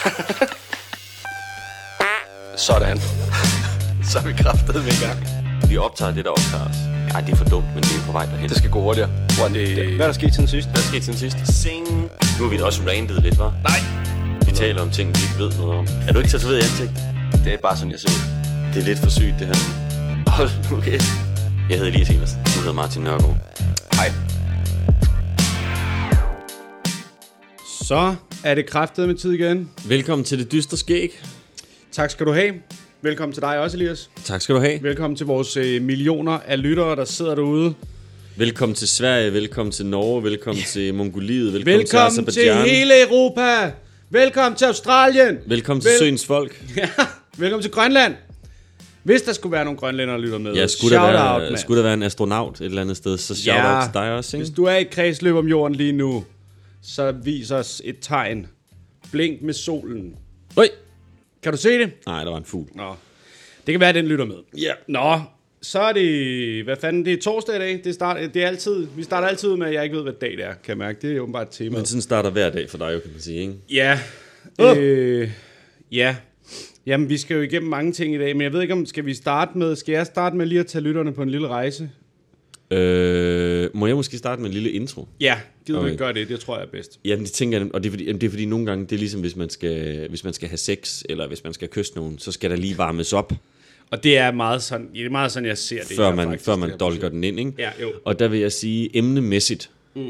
Sådan. Så er vi kraftet med i gang. Vi optager det, der optager os. Ej, det er for dumt, men det er på vej derhen. Det skal gå hurtigere. What, det, hvad er der sket siden sidst? Hvad skete siden sidst? Sing. Nu har vi da også randet lidt, hva'? Nej. Vi taler om ting, vi ikke ved noget om. Er du ikke tatoveret i ansigt? Det er bare sådan, jeg ser ud. Det er lidt for sygt, det her. Hold nu kæft. Jeg hedder Elias Evers. Du hedder Martin Nørgaard. Hej. Så er det kraftet med tid igen. Velkommen til det dystre skæg. Tak skal du have. Velkommen til dig også, Elias. Tak skal du have. Velkommen til vores øh, millioner af lyttere, der sidder derude. Velkommen til Sverige, velkommen til Norge, velkommen til Mongoliet, velkommen, Velkommen til til Azerbaijan. hele Europa. Velkommen til Australien. Velkommen til Vel- Søens folk. Ja, velkommen til Grønland. Hvis der skulle være nogle grønlændere, der lytter med, Ja, skulle der, være, out, skulle der være en astronaut et eller andet sted, så shout Ja. out til dig også, ikke? Hvis du er i kredsløb om jorden lige nu, så vis os et tegn. Blink med solen. Øj! Kan du se det? Nej, der var en fugl. Nå. Det kan være, at den lytter med. Ja. Nå, så er det... Hvad fanden? Det er torsdag i dag. Det, start, det er altid, vi starter altid med, at jeg ikke ved, hvad dag det er, kan jeg mærke. Det er åbenbart et tema. Men sådan starter hver dag for dig, jo, kan man sige, ikke? Ja. Åh. Øh, ja. Jamen, vi skal jo igennem mange ting i dag, men jeg ved ikke, om skal vi starte med... Skal jeg starte med lige at tage lytterne på en lille rejse? Øh, må jeg måske starte med en lille intro? Ja, gider okay. du ikke gøre det? Det tror jeg er bedst. Jamen, det tænker jeg, og det er fordi, jamen, det er fordi nogle gange, det er ligesom, hvis man, skal, hvis man skal have sex, eller hvis man skal kysse nogen, så skal der lige varmes op, Og det er meget sådan, det er meget sådan jeg ser det. før her, man, faktisk, før man dolker den ind, ikke? Ja, jo. Og der vil jeg sige, emnemæssigt, mm.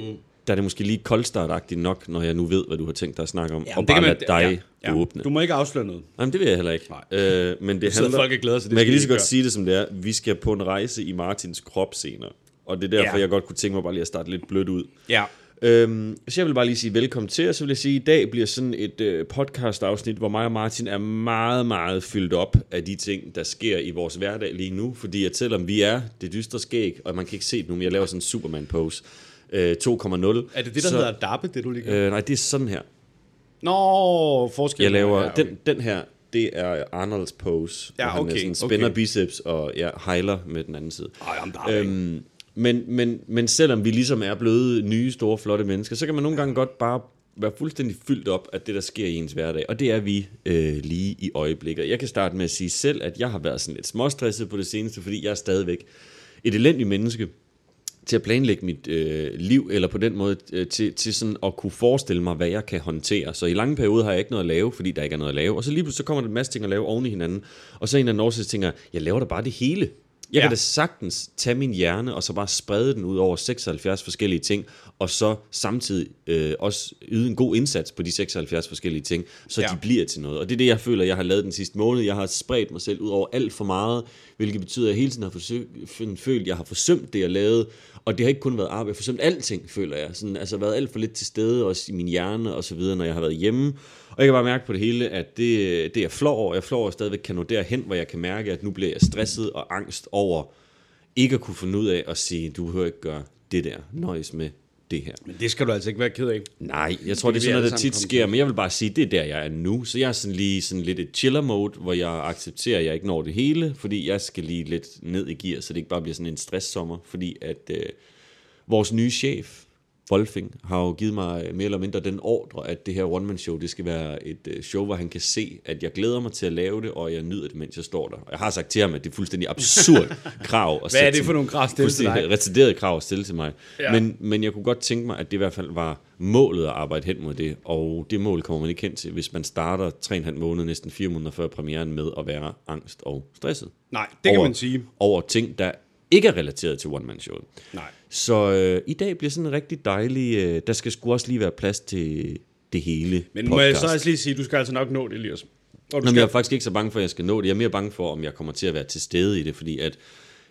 der er det måske lige koldstartagtigt nok, når jeg nu ved, hvad du har tænkt dig at snakke om, Ja, og bare lade dig ja, ja. åbne. Du må ikke afsløre noget. Jamen, det vil jeg heller ikke. Nej. Øh, men det handler, folk og glæder sig, det skal kan lige så godt gøre. sige det, som det er. Vi skal på en rejse i Martins krop senere. Og det er derfor, Ja. jeg godt kunne tænke mig bare lige at starte lidt blødt ud. Ja. Øhm, så jeg vil bare lige sige velkommen til, og så vil jeg sige, at i dag bliver sådan et øh, podcast-afsnit, hvor mig og Martin er meget, meget fyldt op af de ting, der sker i vores hverdag lige nu. Fordi at selvom vi er det dystre skæg, og man kan ikke se det nu, men jeg laver sådan en Superman-pose, øh, 2,0. Er det det, der så, hedder dabbe, det du lige gør? Øh, nej, det er sådan her. Nå, forskel. Jeg laver, ja, ja, okay. den, den her, det er Arnolds pose. Ja, hvor han okay, sådan spænder okay. biceps og ja, hejler med den anden side. Ej, jamen, der er Øhm, men, men, men selvom vi ligesom er blevet nye, store, flotte mennesker, så kan man nogle gange godt bare være fuldstændig fyldt op af det, der sker i ens hverdag. Og det er vi øh, lige i øjeblikket. Jeg kan starte med at sige selv, at jeg har været sådan lidt småstresset på det seneste, fordi jeg er stadigvæk et elendigt menneske til at planlægge mit øh, liv, eller på den måde øh, til, til sådan at kunne forestille mig, hvad jeg kan håndtere. Så i lange perioder har jeg ikke noget at lave, fordi der ikke er noget at lave. Og så lige pludselig så kommer der en masse ting at lave oven i hinanden. Og så en af årsager tænker jeg, jeg laver da bare det hele. Jeg ja. Kan da sagtens tage min hjerne, og så bare sprede den ud over 76 forskellige ting, og så samtidig øh, også yde en god indsats på de 76 forskellige ting, så. Ja. de bliver til noget. Og det er det, jeg føler, jeg har lavet den sidste måned. Jeg har spredt mig selv ud over alt for meget, hvilket betyder, at jeg hele tiden har forsøgt, følt, at jeg har forsømt det, jeg lavede. Og det har ikke kun været arbejde, jeg har forsømt alting, føler jeg. Sådan, altså været alt for lidt til stede, også i min hjerne og så videre, når jeg har været hjemme. Og jeg kan bare mærke på det hele, at det, det er jeg flår over. Jeg flår over, stadigvæk kan nå derhen, hvor jeg kan mærke, at nu bliver jeg stresset og angst over ikke at kunne finde ud af at sige, du behøver ikke gøre det der. Nøjes med det her. Men det skal du altså ikke være ked af. Nej, jeg tror, det, det er sådan noget, der tit sker, men jeg vil bare sige, det er der, jeg er nu. Så jeg er sådan lige sådan lidt et chiller mode, hvor jeg accepterer, at jeg ikke når det hele, fordi jeg skal lige lidt ned i gear, så det ikke bare bliver sådan en stresssommer, fordi at øh, vores nye chef, Wolfing, har jo givet mig mere eller mindre den ordre, at det her one-man-show, det skal være et øh, show, hvor han kan se, at jeg glæder mig til at lave det, og jeg nyder det, mens jeg står der. Og jeg har sagt til ham, at det er fuldstændig absurd krav. At Hvad er det for nogle krav at stille til dig? retarderet krav at stille til mig. Ja. Men, men jeg kunne godt tænke mig, at det i hvert fald var målet at arbejde hen mod det, og det mål kommer man ikke hen til, hvis man starter 3,5 måneder, næsten 4 måneder før premieren med at være angst og stresset. Nej, det kan over, man sige. Over ting, der ikke er relateret til one-man-showet. Nej. Så øh, i dag bliver sådan en rigtig dejlig, øh, der skal sgu også lige være plads til det hele Men må jeg så også lige sige, du skal altså nok nå det, Elias. Og du Nå, skal... jeg er faktisk ikke så bange for, at jeg skal nå det. Jeg er mere bange for, om jeg kommer til at være til stede i det, fordi at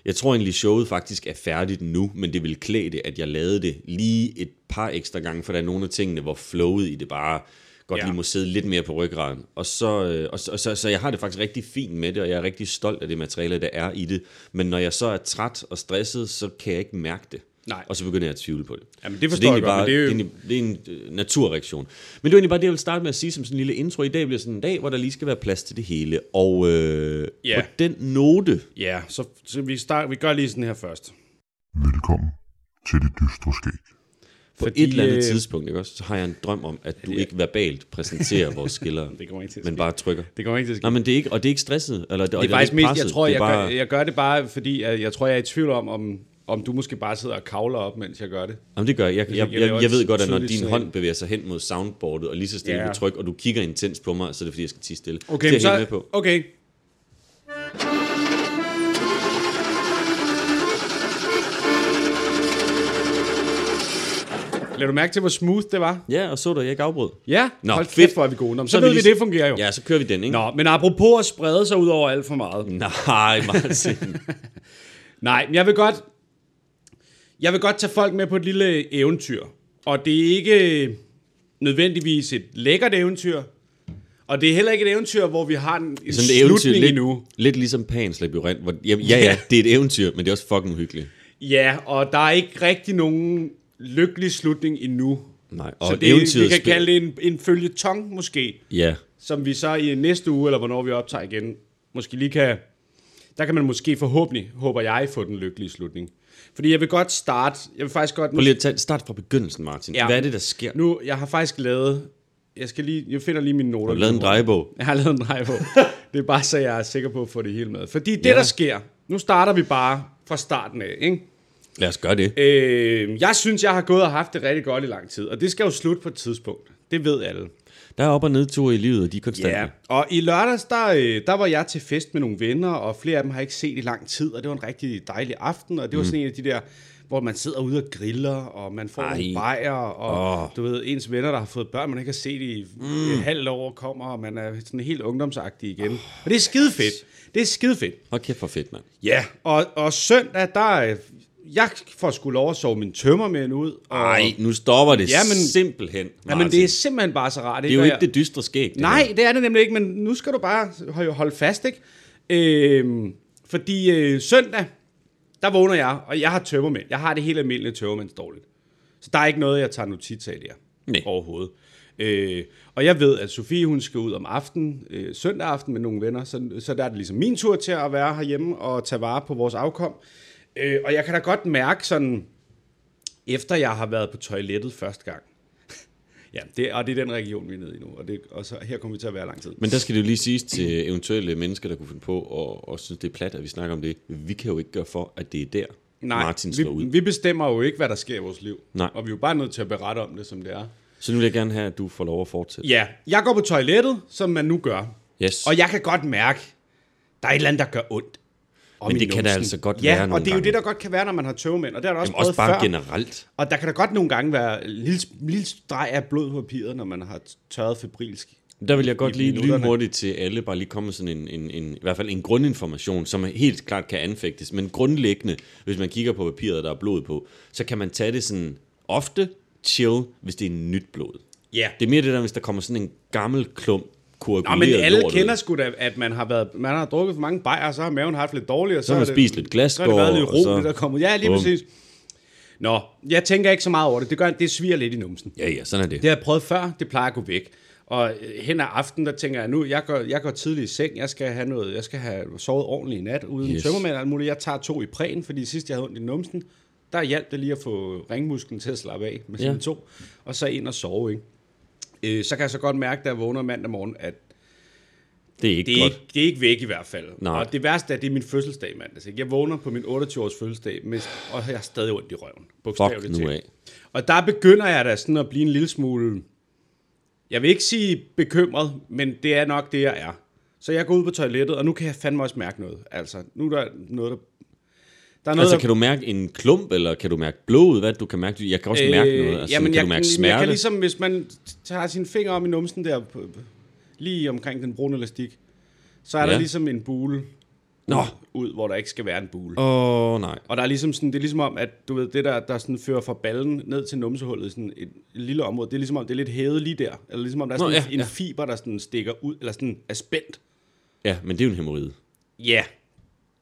jeg tror egentlig, showet faktisk er færdigt nu, men det vil klæde det, at jeg lavede det lige et par ekstra gange, for der er nogle af tingene, hvor flowet i det bare godt Ja. lige må sidde lidt mere på ryggraden. Og så, øh, og så, og så, så jeg har det faktisk rigtig fint med det, og jeg er rigtig stolt af det materiale, der er i det. Men når jeg så er træt og stresset, så kan jeg ikke mærke det. Nej. Og så begynder jeg at tvivle på det. Jamen, det Så forstår er jeg godt, men det er jo- det, egentlig, det er en øh, naturreaktion. Men det var egentlig bare det, jeg vil starte med at sige som sådan en lille intro. I dag bliver sådan en dag, hvor der lige skal være plads til det hele. Og øh, Ja. på den note, Ja, så, så vi, start, vi gør lige sådan her først. Velkommen til det dystre skæg. På Fordi, et eller andet øh, tidspunkt, ikke også, så har jeg en drøm om, at du ikke verbalt præsenterer vores skillere, Det kommer ikke til at men bare trykker. Det kommer ikke til at ske. Nej, men det er ikke, og det er ikke stresset. Eller, Det er faktisk mest, jeg tror, det jeg, er bare, gør, jeg gør det bare, fordi jeg, jeg tror, jeg er i tvivl om, om, om du måske bare sidder og kavler op, mens jeg gør det. Jamen, det gør jeg. Jeg, jeg, jeg jeg, jeg ved godt, at når din hånd bevæger sig hen mod soundboardet, og lige så stille Ja. ja. tryk, og du kigger intens på mig, så er det fordi, jeg skal tige stille. Okay, det er så, med på. okay. Lad du mærke til, hvor smooth det var? Ja, og så du, jeg ikke afbrød. Ja, Nå, hold fedt. kæft, hvor er vi gode. Nå, så, Så ved vi, lige- det fungerer jo. Ja, så kører vi den, ikke? Nå, men apropos at sprede sig ud over alt for meget. Nej, Martin. Nej, men jeg vil godt... Jeg vil godt tage folk med på et lille eventyr. Og det er ikke nødvendigvis et lækkert eventyr. Og det er heller ikke et eventyr, hvor vi har en, en Sådan et eventyr, lidt, endnu. lidt ligesom Pans labyrint. Hvor, ja, ja, ja, det er et eventyr, men det er også fucking uhyggeligt. Ja, og der er ikke rigtig nogen lykkelig slutning endnu. Nej, og Så et det, vi kan kalde det en, en følgetong måske, Ja, som vi så i næste uge, eller hvornår vi optager igen, måske lige kan... Der kan man måske forhåbentlig, håber jeg, få den lykkelige slutning. Fordi jeg vil godt starte, jeg vil faktisk godt... prøv lige at tage, start fra begyndelsen, Martin. Ja. Hvad er det, der sker? Nu, jeg har faktisk lavet... Jeg skal lige... Jeg finder lige mine noter. Har du lavet en drejebog? Jeg har lavet en drejebog. det er bare så, jeg er sikker på at få det hele med. Fordi det, Ja. der sker... Nu starter vi bare fra starten af, ikke? Lad os gøre det. Øh, jeg synes, jeg har gået og haft det rigtig godt i lang tid. Og det skal jo slutte på et tidspunkt. Det ved alle. Der er op- og nedture i livet, og de er konstante. Ja, og i lørdags, der, øh, der var jeg til fest med nogle venner, og flere af dem har jeg ikke set i lang tid, og det var en rigtig dejlig aften, og det var sådan en af de der, hvor man sidder ude og griller, og man får Ej. nogle bajer, og Åh. du ved, ens venner, der har fået børn, man ikke har set i mm. et halvt år, kommer, og man er sådan helt ungdomsagtig igen. Og det er skide fedt. Det er skide fedt. Hold kæft for fedt, mand. Ja, og, og søndag, der øh, jeg får sgu lov at sove min tømmermænd ud. Nej, nu stopper det Jamen- simpelthen, Martin. Jamen, det er simpelthen bare så rart. det er jo ikke det dystre skæg. Det Nej, her. det er det nemlig ikke, men nu skal du bare holde- fast, ikke? Øhm, fordi øh, søndag, der vågner jeg, og jeg har tømmermænd. Jeg har det helt almindelige tømmermænd dårligt. Så der er ikke noget, jeg tager notits af der. Nej. Overhovedet. Øh, og jeg ved, at Sofie, hun skal ud om aftenen, øh, søndag aften med nogle venner, så, så der er det ligesom min tur til at være herhjemme og tage vare på vores afkom. Øh, og jeg kan da godt mærke sådan, efter jeg har været på toilettet første gang, ja, det, og det er den region, vi er nede i nu, og, det, og så, her kommer vi til at være lang tid. Men der skal det jo lige siges til eventuelle mennesker, der kunne finde på og, og synes, det er plat, at vi snakker om det. Vi kan jo ikke gøre for, at det er der, Nej, Martin vi, slår ud. vi bestemmer jo ikke, hvad der sker i vores liv. Nej. Og vi er jo bare nødt til at berette om det, som det er. Så nu vil jeg gerne have, at du får lov at fortsætte. Ja, jeg går på toilettet, som man nu gør. Yes. Og jeg kan godt mærke, der er et eller andet, der gør ondt. Men det kan numsen. altså godt ja, være og nogle det er jo gange. det, der godt kan være, når man har tøvmænd. Og det har der også Jamen, også bare før. generelt. Og der kan da godt nogle gange være en lille, lille streg af blod på papiret, når man har tørret febrilsk. Der vil jeg godt lige lynhurtigt til alle, bare lige komme sådan en, en, en, i hvert fald en grundinformation, som helt klart kan anfægtes, men grundlæggende, hvis man kigger på papiret, der er blod på, så kan man tage det sådan ofte, chill, hvis det er nyt blod. Ja. Det er mere det der, hvis der kommer sådan en gammel klump, Nå, koaguleret men alle lort ud. kender sgu da, at man har, været, man har drukket for mange bajer, og så har maven haft lidt dårligt, og så, har man det, spist lidt Så har det været lidt Glasgow, og ro, så- det der er kommet. Ja, lige Bum. præcis. Nå, jeg tænker ikke så meget over det. Det, gør, det sviger lidt i numsen. Ja, ja, sådan er det. Det har jeg prøvet før, det plejer at gå væk. Og øh, hen ad aften, der tænker jeg nu, jeg går, jeg går tidligt i seng, jeg skal have noget, jeg skal have sovet ordentligt i nat, uden Yes. tømmermænd og alt muligt. Jeg tager to i præn, fordi sidst jeg havde ondt i numsen, der hjalp det lige at få ringmusklen til at slappe af med sine Ja. to, og så ind og sove, ikke? Øh, så kan jeg så godt mærke, da jeg vågner mandag morgen, at Det er ikke det er, godt. ikke, det er ikke væk i hvert fald. Nej. Og det værste er, at det er min fødselsdag mandag. Ikke? Jeg vågner på min 28-års fødselsdag, med, og jeg har stadig ondt i røven. Bogstaveligt Fuck nu af. Og der begynder jeg da sådan at blive en lille smule, jeg vil ikke sige bekymret, men det er nok det, jeg er. Så jeg går ud på toilettet, og nu kan jeg fandme også mærke noget. Altså, nu er der noget, der... Der er noget, Altså, der- kan du mærke en klump, eller kan du mærke blod? Hvad du kan mærke? Jeg kan også øh, mærke noget. Altså, jamen, kan jeg, du mærke smerte? jeg kan ligesom, hvis man tager sin finger om i numsen der, på, lige omkring den brune elastik, så er ja. Der ligesom en bule Nå. ud, hvor der ikke skal være en bule. Åh, oh, nej. Og der er ligesom sådan, det er ligesom om, at du ved, det der, der sådan fører fra ballen ned til numsehullet sådan et, et lille område, det er ligesom om, det er lidt hævet lige der. Eller ligesom om, der er Nå, sådan ja, en, en ja. fiber, der sådan stikker ud, eller sådan er spændt. Ja, men det er jo en hemorrhide. Ja,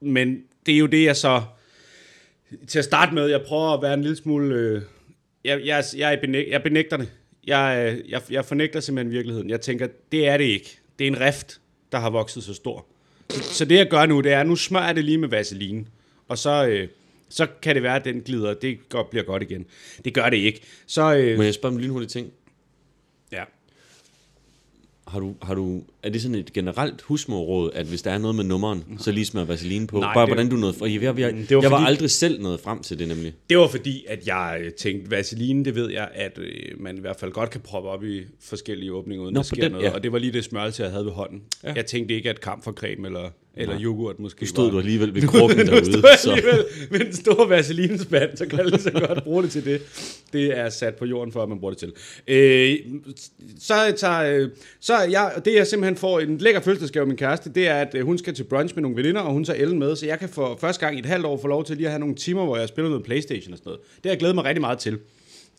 men det er jo det, jeg så... Til at starte med, jeg prøver at være en lille smule... Øh, jeg, jeg, jeg, benæg, jeg benægter det. Jeg, øh, jeg, jeg fornægter simpelthen virkeligheden. Jeg tænker, det er det ikke. Det er en rift, der har vokset så stor. Så, så det, jeg gør nu, det er, nu smører jeg det lige med vaseline. Og så, øh, så kan det være, at den glider, det godt, bliver godt igen. Det gør det ikke. Så, øh, Må jeg spørge om en lynhurtig ting? ja. Har du, har du, er det sådan et generelt husmorråd, at hvis der er noget med nummeren, så lige smør vaseline på? Nej, Bare det- hvordan du nåede. Jeg, jeg, jeg, Det var jeg var fordi- aldrig selv nået frem til det nemlig. Det var fordi, at jeg tænkte, vaseline, det ved jeg, at øh, man i hvert fald godt kan proppe op i forskellige åbninger, uden Nå, der sker den, noget. ja. Og det var lige det smørelse, jeg havde ved hånden. Ja. Jeg tænkte ikke, at kamfercreme eller, eller yoghurt måske Nu stod du alligevel ved krukken Nu derude. stod jeg Så. alligevel med en stor vaselinesband, så kan jeg lige så godt bruge det til det. Det er sat på jorden for, at man bruger det til. Øh, så tager, øh, så jeg, det jeg simpelthen får en lækker fødselsdagsgave af min kæreste, det er, at øh, hun skal til brunch med nogle veninder, og hun tager Ellen med, så jeg kan for første gang i et halvt år få lov til lige at have nogle timer, hvor jeg spiller noget Playstation og sådan noget. Det har jeg glædet mig rigtig meget til.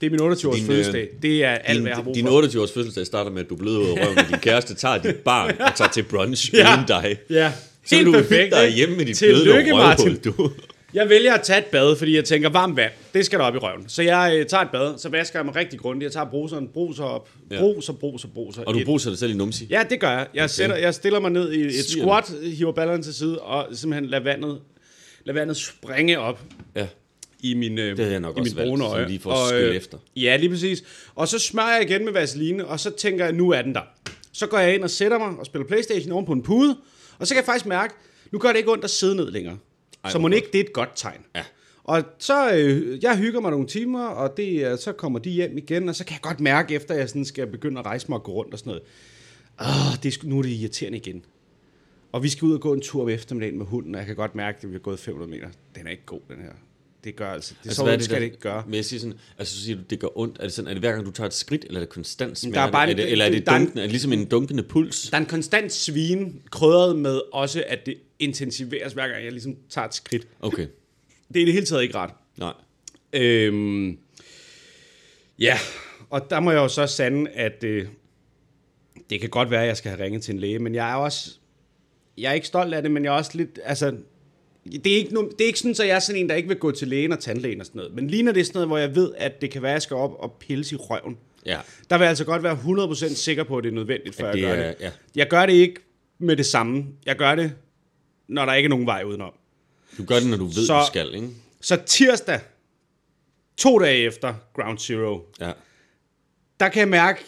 Det er min 28-års Din, øh, fødselsdag. Det er alt, hvad jeg har brug Din, for. din 28-års fødselsdag starter med, at du er blevet ud af røven, din kæreste tager dit barn og tager til brunch Ja. uden dig. Ja, Så helt du perfekt. hygge dig ikke? hjemme med dit Tillykke, Martin. du. Jeg vælger at tage et bad, fordi jeg tænker, varmt vand, det skal der op i røven. Så jeg øh, tager et bad, så vasker jeg mig rigtig grundigt. Jeg tager bruseren, bruser op, bruser, bruser, bruser. Og du bruser dig selv i numsi. Ja, det gør jeg. Jeg, okay. sætter, jeg stiller mig ned i et Sviger squat, hiver ballerne til side, og simpelthen lader vandet, lader vandet springe op Ja. i min, øh, Det havde jeg nok i også valgt, brune øje. lige for at skylle efter. Ja, lige præcis. Og så smører jeg igen med vaseline, og så tænker jeg, nu er den der. Så går jeg ind og sætter mig og spiller Playstation oven på en pude, og så kan jeg faktisk mærke, nu gør det ikke ondt at sidde ned længere. Ej, så må ikke det er et godt tegn. Ja. Og så, øh, jeg hygger mig nogle timer, og det, er- så kommer de hjem igen, og så kan jeg godt mærke, efter jeg sådan skal begynde at rejse mig og gå rundt og sådan noget, Åh, det er, nu er det irriterende igen. Og vi skal ud og gå en tur om eftermiddagen med hunden, og jeg kan godt mærke, at vi har gået 500 meter. Den er ikke god, den her. Det gør altså, det, altså, så ondt skal det ikke gøre. Men jeg siger sådan, altså så siger du, det gør ondt. Er det, sådan, er det hver gang, du tager et skridt, eller er det konstant smerte? der er bare en- er det, eller er det en- dunkende, er det ligesom en dunkende puls? Der er en konstant svin, krydret med også, at det intensiveres, hver gang jeg ligesom tager et skridt. Okay, Det er i det hele taget ikke ret. nej. Øhm, ja, og der må jeg jo så sande, at øh, det kan godt være, at jeg skal have ringet til en læge, men jeg er også, jeg er ikke stolt af det, men jeg er også lidt, altså, det er ikke, det er ikke sådan, at jeg er sådan en, der ikke vil gå til lægen og tandlægen og sådan noget, men ligner det sådan noget, hvor jeg ved, at det kan være, at jeg skal op og pilse i røven. Ja. Der vil jeg altså godt være 100% sikker på, at det er nødvendigt, før At jeg det gør er- det. ja. Jeg gør det ikke med det samme. Jeg gør det, når der ikke er nogen vej udenom. Du gør det, når du ved, Så- du skal, ikke? Så tirsdag, to dage efter Ground Zero, Ja. der kan jeg mærke,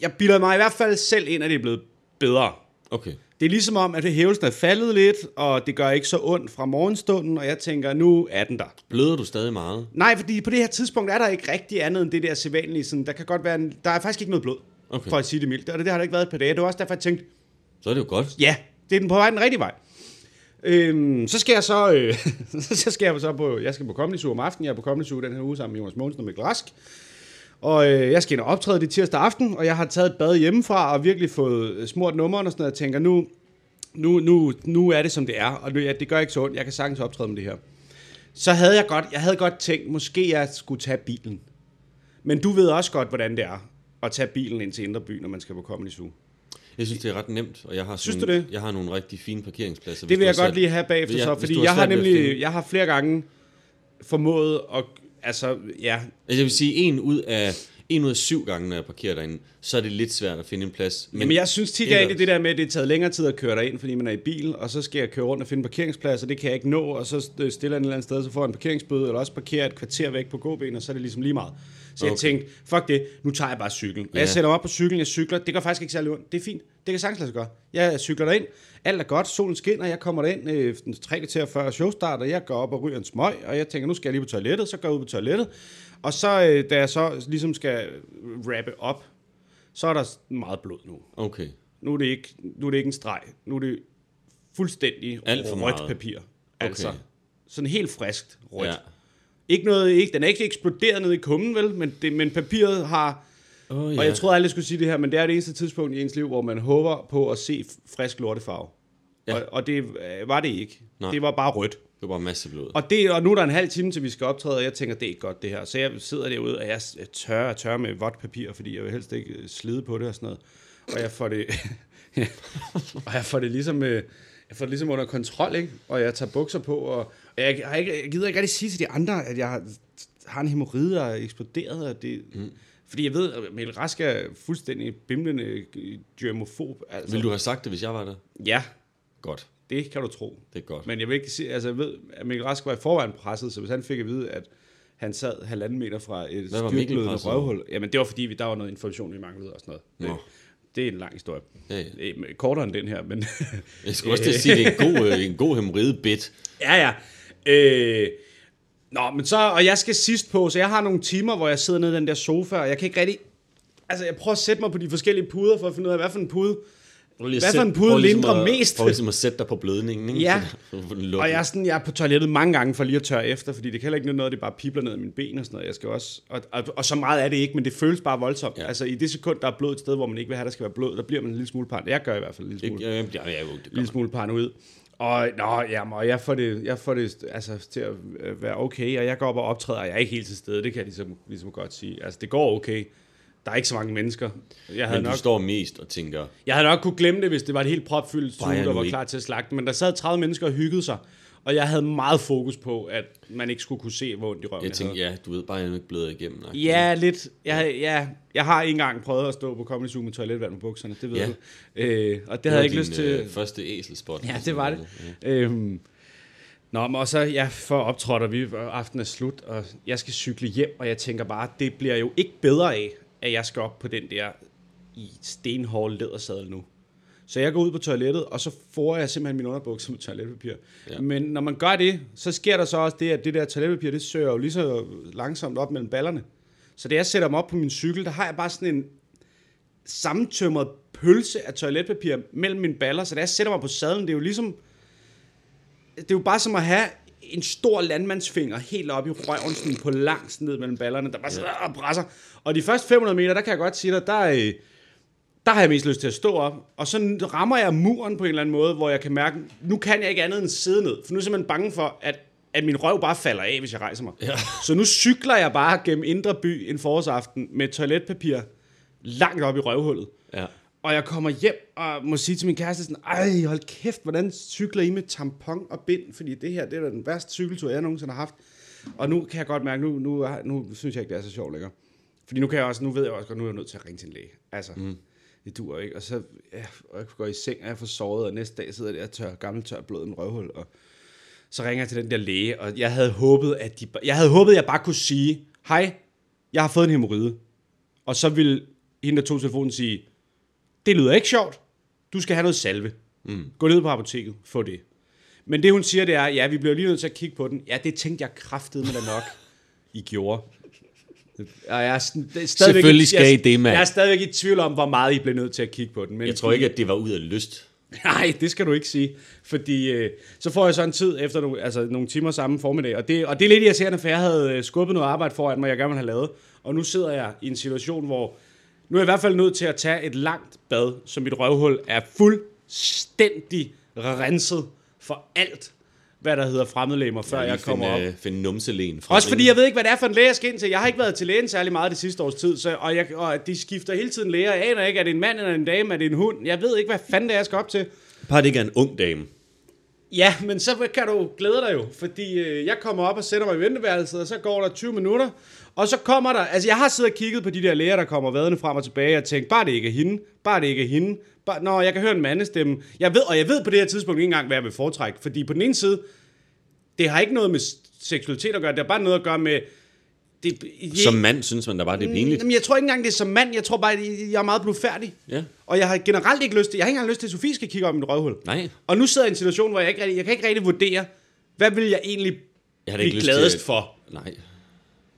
jeg bilder mig i hvert fald selv ind, at det er blevet bedre. Okay. Det er ligesom om, at det hævelsen er faldet lidt, og det gør ikke så ondt fra morgenstunden, og jeg tænker, nu er den der. Bløder du stadig meget? Nej, fordi på det her tidspunkt er der ikke rigtig andet end det der sædvanlige. Sådan, der kan godt være en, der er faktisk ikke noget blod, Okay. for at sige det mildt. Og det, det har der ikke været et par dage. Det var også derfor, jeg tænkte, Så er det jo godt. ja, det er den på vej den rigtige vej. Øhm, så skal jeg så, øh, så skal jeg så på, jeg skal på Comedy Zoo om aftenen. Jeg er på Comedy Zoo den her uge sammen med Jonas Mogensen og Mikkel Rask. Og øh, jeg skal ind og optræde det tirsdag aften, og jeg har taget et bad hjemmefra og virkelig fået smurt nummeren og sådan noget. Jeg tænker, nu, nu, nu, nu er det som det er, og nu, ja, det gør ikke så ondt. Jeg kan sagtens optræde med det her. Så havde jeg godt, jeg havde godt tænkt, måske jeg skulle tage bilen. Men du ved også godt, hvordan det er at tage bilen ind til Indre By, når man skal på Comedy Zoo. Jeg synes, det er ret nemt, og jeg har, Synes sådan, du det? Jeg har nogle rigtig fine parkeringspladser. Det vil jeg godt sat- lige have bagefter Ja, så, fordi jeg har nemlig, jeg har flere gange formået at, altså, ja, Altså, jeg vil sige, en ud af, en ud af syv gange, når jeg parkerer derinde, så er det lidt svært at finde en plads. Men, Men jeg synes tit, ellers- at det der med, at det er taget længere tid at køre derind, fordi man er i bil, og så skal jeg køre rundt og finde parkeringsplads, og det kan jeg ikke nå, og så stiller jeg et eller andet sted, så får jeg en parkeringsbøde, eller også parkerer et kvarter væk på gåben, og så er det ligesom lige meget. Så jeg Okay. tænkte, fuck det, nu tager jeg bare cyklen. Ja. jeg sætter mig op på cyklen, jeg cykler, det gør faktisk ikke særlig ondt, det er fint, det kan sagtens lade sig gøre. Jeg cykler derind, alt er godt, solen skinner, jeg kommer derind øh, tre kvarter før showstart, og jeg går op og ryger en smøg, og jeg tænker, nu skal jeg lige på toilettet, så går jeg ud på toilettet, og så, øh, da jeg så ligesom skal rappe op, så er der meget blod nu. Okay. Nu er det ikke, nu er det ikke en streg. Nu er det fuldstændig Alt for rødt meget. papir. Altså, Okay. sådan helt friskt rødt. Ja. Ikke noget, ikke, den er ikke eksploderet ned i kummen, vel? Men, det, men papiret har... Oh, Ja. Og jeg troede aldrig, jeg skulle sige det her, men det er det eneste tidspunkt i ens liv, hvor man håber på at se frisk lortefarve. Ja. Og, og det øh, var det ikke. Nej. Det var bare rødt. Det var masse blod. Og, det, og nu er der en halv time, til vi skal optræde, og jeg tænker, det er ikke godt det her. Så jeg sidder derude, og jeg jeg tør og tør med vådt papir, fordi jeg vil helst ikke øh, slide på det og sådan noget. Og jeg får det, og jeg får det ligesom, øh, jeg får det ligesom under kontrol, ikke? Og jeg tager bukser på, og og jeg, ikke, jeg gider ikke rigtig sige til de andre, at jeg har, har en hemorrhide, der er eksploderet, og det, mm. Fordi jeg ved, at Mel Rask er fuldstændig bimlende øh, germofob. Altså. Vil du have sagt det, hvis jeg var der? Ja, Godt. Det kan du tro. Det er godt. Men jeg vil ikke sige, altså jeg ved, at Mikkel Rask var i forvejen presset, så hvis han fik at vide, at han sad halvanden meter fra et Mikkel over? røvhul. Jamen det var fordi, vi, der var noget information, vi manglede og sådan noget. Nå. Det, det er en lang historie. Ja, ja. Kortere end den her, men... Jeg skulle også til at sige, at det er en god, øh, en god hemorrhide-bit. Ja, ja. Øh, nå, men så, og jeg skal sidst på, så jeg har nogle timer, hvor jeg sidder nede i den der sofa, og jeg kan ikke rigtig, altså jeg prøver at sætte mig på de forskellige puder, for at finde ud af, hvad for en pude, Hvad for en pude lindrer mest? For ligesom at sætte dig på blødningen, ikke? Ja. Og jeg er, sådan, jeg er på toilettet mange gange for lige at tørre efter, fordi det kan heller ikke nytte noget, det bare pibler ned i mine ben og sådan noget. Jeg skal også, og, og, og, så meget er det ikke, men det føles bare voldsomt. Ja. Altså i det sekund, der er blod et sted, hvor man ikke vil have, der skal være blod, der bliver man en lille smule paranoid. Jeg gør i hvert fald en lille smule. Ja, ja, ja, ja, jo, det lille smule paranoid. Og, nå, jamen, og jeg får det, jeg får det altså, til at øh, være okay, og jeg går op og optræder, og jeg er ikke helt til stede, det kan jeg ligesom, ligesom godt sige. Altså, det går okay. Der er ikke så mange mennesker. Jeg havde, Men nok, du står mest og tænker, jeg havde nok kunne glemme det, hvis det var et helt propfyldt stue, der var ikke. klar til at slagte. Men der sad 30 mennesker og hyggede sig, og jeg havde meget fokus på, at man ikke skulle kunne se, hvor ondt i røven jeg tænker, ja, du ved bare, jeg er nu ikke blevet igennem. Nej. Ja, lidt. Jeg, ja, jeg har ikke engang prøvet at stå på Comedy Zoo med toiletvand med bukserne, det ved Ja. du. Øh, og det, det havde jeg ikke lyst til. Øh, første æselspot. Ja, det var det. Ja. Øhm, nå, men og så, ja, for optrådter vi, og aftenen er slut, og jeg skal cykle hjem, og jeg tænker bare, det bliver jo ikke bedre af, at jeg skal op på den der i stenhårde lædersadel nu. Så jeg går ud på toilettet, og så får jeg simpelthen min underbukser med toiletpapir. Ja. Men når man gør det, så sker der så også det, at det der toiletpapir, det søger jo lige så langsomt op mellem ballerne. Så da jeg sætter mig op på min cykel, der har jeg bare sådan en sammentømret pølse af toiletpapir mellem mine baller, så da jeg sætter mig på sadlen, det er jo ligesom, det er jo bare som at have en stor landmandsfinger helt op i røven, sådan på langs ned mellem ballerne, der bare sådan, og presser. Og de første 500 meter, der kan jeg godt sige dig, der, øh, der har jeg mest lyst til at stå op, og så rammer jeg muren på en eller anden måde, hvor jeg kan mærke, nu kan jeg ikke andet end sidde ned, for nu er jeg simpelthen bange for, at, at min røv bare falder af, hvis jeg rejser mig. Ja. Så nu cykler jeg bare gennem Indre By en forårsaften med toiletpapir langt op i røvhullet. Ja. Og jeg kommer hjem og må sige til min kæreste sådan, ej, hold kæft, hvordan cykler I med tampon og bind? Fordi det her, det er den værste cykeltur, jeg nogensinde har haft. Og nu kan jeg godt mærke, nu, nu, nu synes jeg ikke, det er så sjovt længere. Fordi nu, kan jeg også, nu ved jeg også godt, nu er jeg nødt til at ringe til en læge. Altså, mm. Det duer ikke. Og så ja, og jeg går i seng, og jeg får sovet, og næste dag sidder jeg der og tør, gammel tør blod i en røvhul. Og så ringer jeg til den der læge, og jeg havde håbet, at de, jeg havde håbet, at jeg bare kunne sige, hej, jeg har fået en hemorrhide. Og så vil hende, der tog telefonen, sige, det lyder ikke sjovt. Du skal have noget salve. Mm. Gå ned på apoteket, få det. Men det hun siger, det er, ja, vi bliver lige nødt til at kigge på den. Ja, det tænkte jeg kraftede med da nok, I gjorde. Og jeg er sådan, det er stadigvæk, Selvfølgelig skal jeg, I det, mand. Jeg er stadigvæk i tvivl om, hvor meget I blev nødt til at kigge på den. Men Jeg tror ikke, at det var ud af lyst. Nej, det skal du ikke sige. Fordi øh, så får jeg så en tid efter nogle, altså, nogle timer samme formiddag. Og det, og det er lidt irriterende, for jeg havde øh, skubbet noget arbejde foran mig, jeg gerne ville have lavet. Og nu sidder jeg i en situation, hvor nu er jeg i hvert fald nødt til at tage et langt bad, så mit røvhul er fuldstændig renset for alt, hvad der hedder fremmedlemmer, før jeg, jeg kommer op. finde, øh, finde numselen fra. Også fordi jeg ved ikke, hvad det er for en læge, jeg skal ind til. Jeg har ikke været til lægen særlig meget det sidste års tid, så, og, jeg, og de skifter hele tiden læger. Jeg aner ikke, er det en mand eller en dame, er det en hund? Jeg ved ikke, hvad fanden det er, jeg skal op til. Bare det ikke er en ung dame. Ja, men så kan du glæde dig jo, fordi øh, jeg kommer op og sætter mig i venteværelset, og så går der 20 minutter, og så kommer der, altså jeg har siddet og kigget på de der læger, der kommer vadende frem og tilbage, og tænkt, bare det ikke er hende, bare det ikke er hende, bare, nå, jeg kan høre en mandestemme. Jeg ved, og jeg ved på det her tidspunkt ikke engang, hvad jeg vil foretrække, fordi på den ene side, det har ikke noget med seksualitet at gøre, det har bare noget at gøre med, det, Som mand synes man da bare, det er pinligt. Jamen, jeg tror ikke engang, det er som mand, jeg tror bare, jeg er meget blufærdig. Ja. Og jeg har generelt ikke lyst til, jeg har ikke engang lyst til, at Sofie skal kigge op i mit røvhul. Nej. Og nu sidder jeg i en situation, hvor jeg, ikke rigtig, jeg kan ikke rigtig vurdere, hvad vil jeg egentlig Jeg blive gladest til, for. Nej.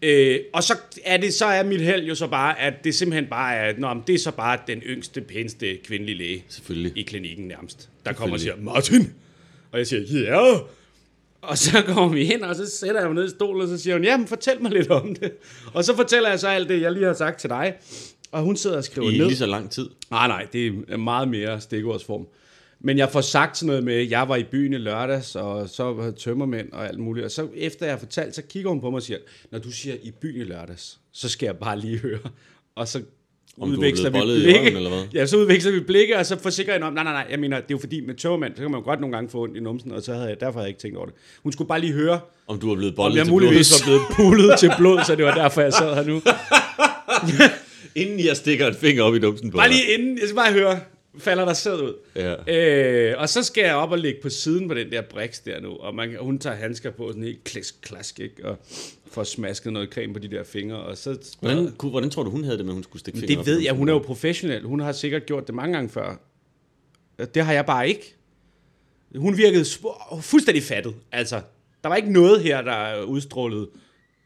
Øh, og så er, det, så er mit held jo så bare, at det simpelthen bare er, nå, men det er så bare den yngste, pæneste kvindelige læge i klinikken nærmest, der kommer og siger, Martin! Og jeg siger, ja! Og så kommer vi ind, og så sætter jeg mig ned i stolen, og så siger hun, jamen fortæl mig lidt om det. Og så fortæller jeg så alt det, jeg lige har sagt til dig. Og hun sidder og skriver I ned. lige så lang tid. Nej, nej, det er meget mere stikordsform. Men jeg får sagt sådan noget med, at jeg var i byen i lørdags, og så var jeg tømmermænd og alt muligt. Og så efter jeg har fortalt, så kigger hun på mig og siger, når du siger i byen i lørdags, så skal jeg bare lige høre. Og så Om er udveksler vi blikke. røven, eller hvad? Ja, så udveksler vi blikke, og så forsikrer jeg om, nej, nej, nej, jeg mener, det er jo fordi med tømmermænd, så kan man jo godt nogle gange få ondt i numsen, og så havde jeg, derfor havde jeg ikke tænkt over det. Hun skulle bare lige høre, Om du er blevet bollet jeg til muligvis blods. var blevet pullet til blod, så det var derfor, jeg sad her nu. Inden jeg stikker en finger op i numsen på Bare lige inden, jeg skal bare høre, falder der sæd ud. Ja. Øh, og så skal jeg op og ligge på siden på den der briks der nu, og man, hun tager handsker på sådan helt klask, klask, ikke? Og får smasket noget creme på de der fingre, og så... Hvordan, kunne- hvordan tror du, hun havde det med, at hun skulle stikke fingre Det ved jeg, hun er jo professionel. Hun har sikkert gjort det mange gange før. Det har jeg bare ikke. Hun virkede fuldstændig fattet. Altså, der var ikke noget her, der udstrålede.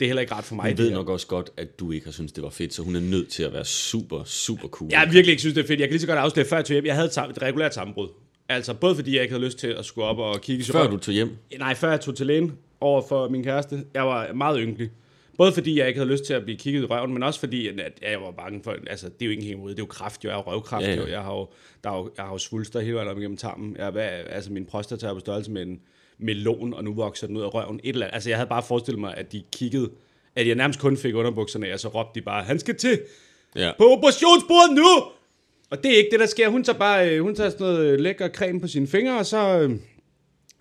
Det er heller ikke ret for mig. Hun ved nok også godt, at du ikke har syntes, det var fedt, så hun er nødt til at være super, super cool. Jeg har virkelig ikke synes, det er fedt. Jeg kan lige så godt afsløre, før jeg tog hjem, jeg havde et, regulært sammenbrud. Altså, både fordi jeg ikke havde lyst til at skulle op og kigge i Før du tog hjem. Nej, før jeg tog til lægen over for min kæreste. Jeg var meget ynkelig. Både fordi jeg ikke havde lyst til at blive kigget i røven, men også fordi at jeg var bange for, altså det er jo ikke en hemorrhoide, det er jo kræft, jo. jeg har røvkræft, Ja, ja, ja. jo. Jeg har jo, der er jo, jeg har jo svulster hele vejen op igennem tarmen. Jeg, er hvad, altså min prostata er på størrelse med en melon, og nu vokser den ud af røven. Et eller andet. Altså jeg havde bare forestillet mig, at de kiggede, at jeg nærmest kun fik underbukserne af, og så råbte de bare, han skal til Ja. på operationsbordet nu! Og det er ikke det, der sker. Hun tager bare øh, hun tager sådan noget øh, lækker creme på sine fingre, og så, øh,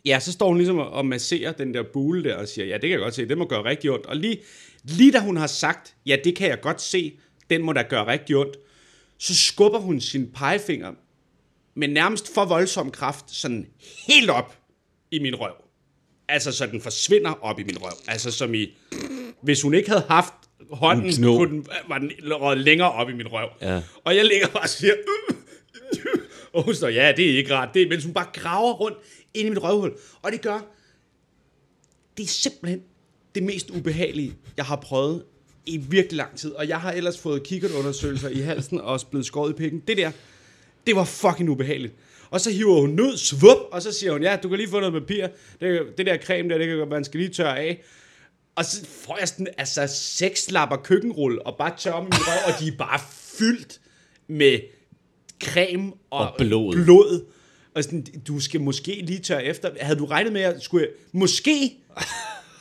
ja, så står hun ligesom og og masserer den der bule der, og siger, ja, det kan jeg godt se, det må gøre rigtig ondt. Og lige, lige da hun har sagt, ja, det kan jeg godt se, den må da gøre rigtig ondt, så skubber hun sin pegefinger med nærmest for voldsom kraft, sådan helt op i min røv. Altså, så den forsvinder op i min røv. Altså, som i, hvis hun ikke havde haft hånden, En kno. kunne den, var den røget længere op i min røv. Ja. Og jeg ligger bare og siger, og hun står, ja, det er ikke rart, det er, mens hun bare graver rundt ind i mit røvhul. Og det gør, det er simpelthen det mest ubehagelige, jeg har prøvet i virkelig lang tid. Og jeg har ellers fået kikkertundersøgelser i halsen og også blevet skåret i pikken. Det der, det var fucking ubehageligt. Og så hiver hun ud, svup, og så siger hun, ja, du kan lige få noget papir. Det, det der creme der, det kan, man skal lige tørre af. Og så får jeg sådan, altså, seks lapper køkkenrulle, og bare tørrer min røv, og de er bare fyldt med creme og, Og blod. blod. Og sådan, du skal måske lige tørre efter. Havde du regnet med, at jeg skulle... Måske?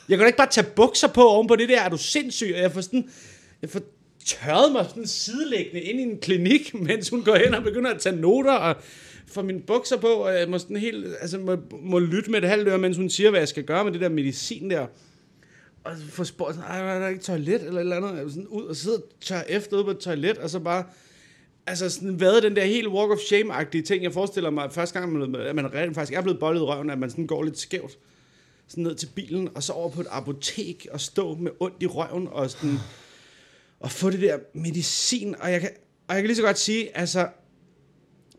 Jeg kan da ikke bare tage bukser på oven på det der. Er du sindssyg? Og jeg får sådan... Jeg får tørret mig sådan sidelæggende ind i en klinik, mens hun går hen og begynder at tage noter og får mine bukser på, og jeg må sådan helt, altså må, må lytte med det halvt øre, mens hun siger, hvad jeg skal gøre med det der medicin der. Og så får spurgt sådan, "Ej, er der ikke toilet eller et eller andet? Jeg sådan ud og sidder tør efter ude på et toilet, og så bare, altså sådan været den der helt walk of shame-agtige ting, jeg forestiller mig, at første gang, man, at man rent faktisk er blevet bollet i røven, at man sådan går lidt skævt, sådan ned til bilen, og så over på et apotek, og stå med ondt i røven, og sådan, og få det der medicin, og jeg kan, og jeg kan lige så godt sige, altså,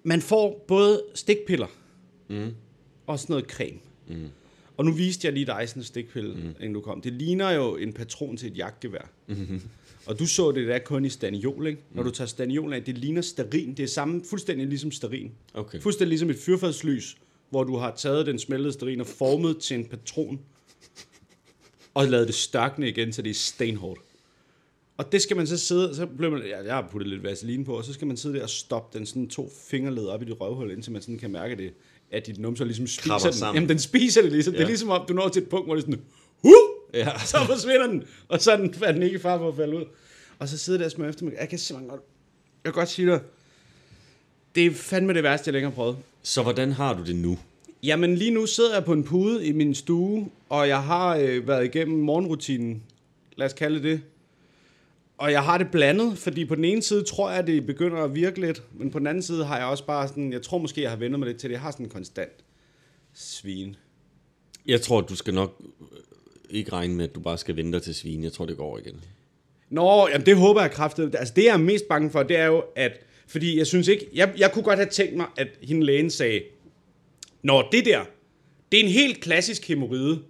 man får både stikpiller, mm. og sådan noget creme. Mm. Og nu viste jeg lige dig sådan en stikpille, mm. inden du kom. Det ligner jo en patron til et jagtgevær. Mm-hmm. Og du så det der kun i staniol, ikke? Når du tager staniol af, det ligner sterin. Det er samme, fuldstændig ligesom sterin. Okay. Fuldstændig ligesom et fyrfadslys, hvor du har taget den smeltede sterin og formet til en patron. Og lavet det størkne igen, så det er stenhårdt. Og det skal man så sidde, så bliver man, ja, jeg har puttet lidt vaseline på, og så skal man sidde der og stoppe den sådan to fingerled op i dit røvhul, indtil man sådan kan mærke det, at dit numser ligesom spiser Krabber den. sammen. Jamen, den spiser det ligesom. Ja. Det er ligesom om, du når til et punkt, hvor det er sådan, huh! Ja. så forsvinder den, og så er den, er den ikke far for at falde ud. Og så sidder der og smører efter mig. Jeg kan simpelthen godt, jeg kan godt sige dig, det er fandme det værste, jeg længere har prøvet. Så hvordan har du det nu? Jamen lige nu sidder jeg på en pude i min stue, og jeg har øh, været igennem morgenrutinen. Lad os kalde det. Og jeg har det blandet, fordi på den ene side tror jeg, at det begynder at virke lidt, men på den anden side har jeg også bare sådan, jeg tror måske, jeg har vendt mig lidt til det. Jeg har sådan en konstant svin. Jeg tror, du skal nok øh, ikke regne med, at du bare skal vente til svine. Jeg tror, det går igen. Nå, jamen det håber jeg kraftigt. Altså det, jeg er mest bange for, det er jo, at... Fordi jeg synes ikke... Jeg, jeg kunne godt have tænkt mig, at hende lægen sagde, Nå, det der, det er en helt klassisk hemorrhide,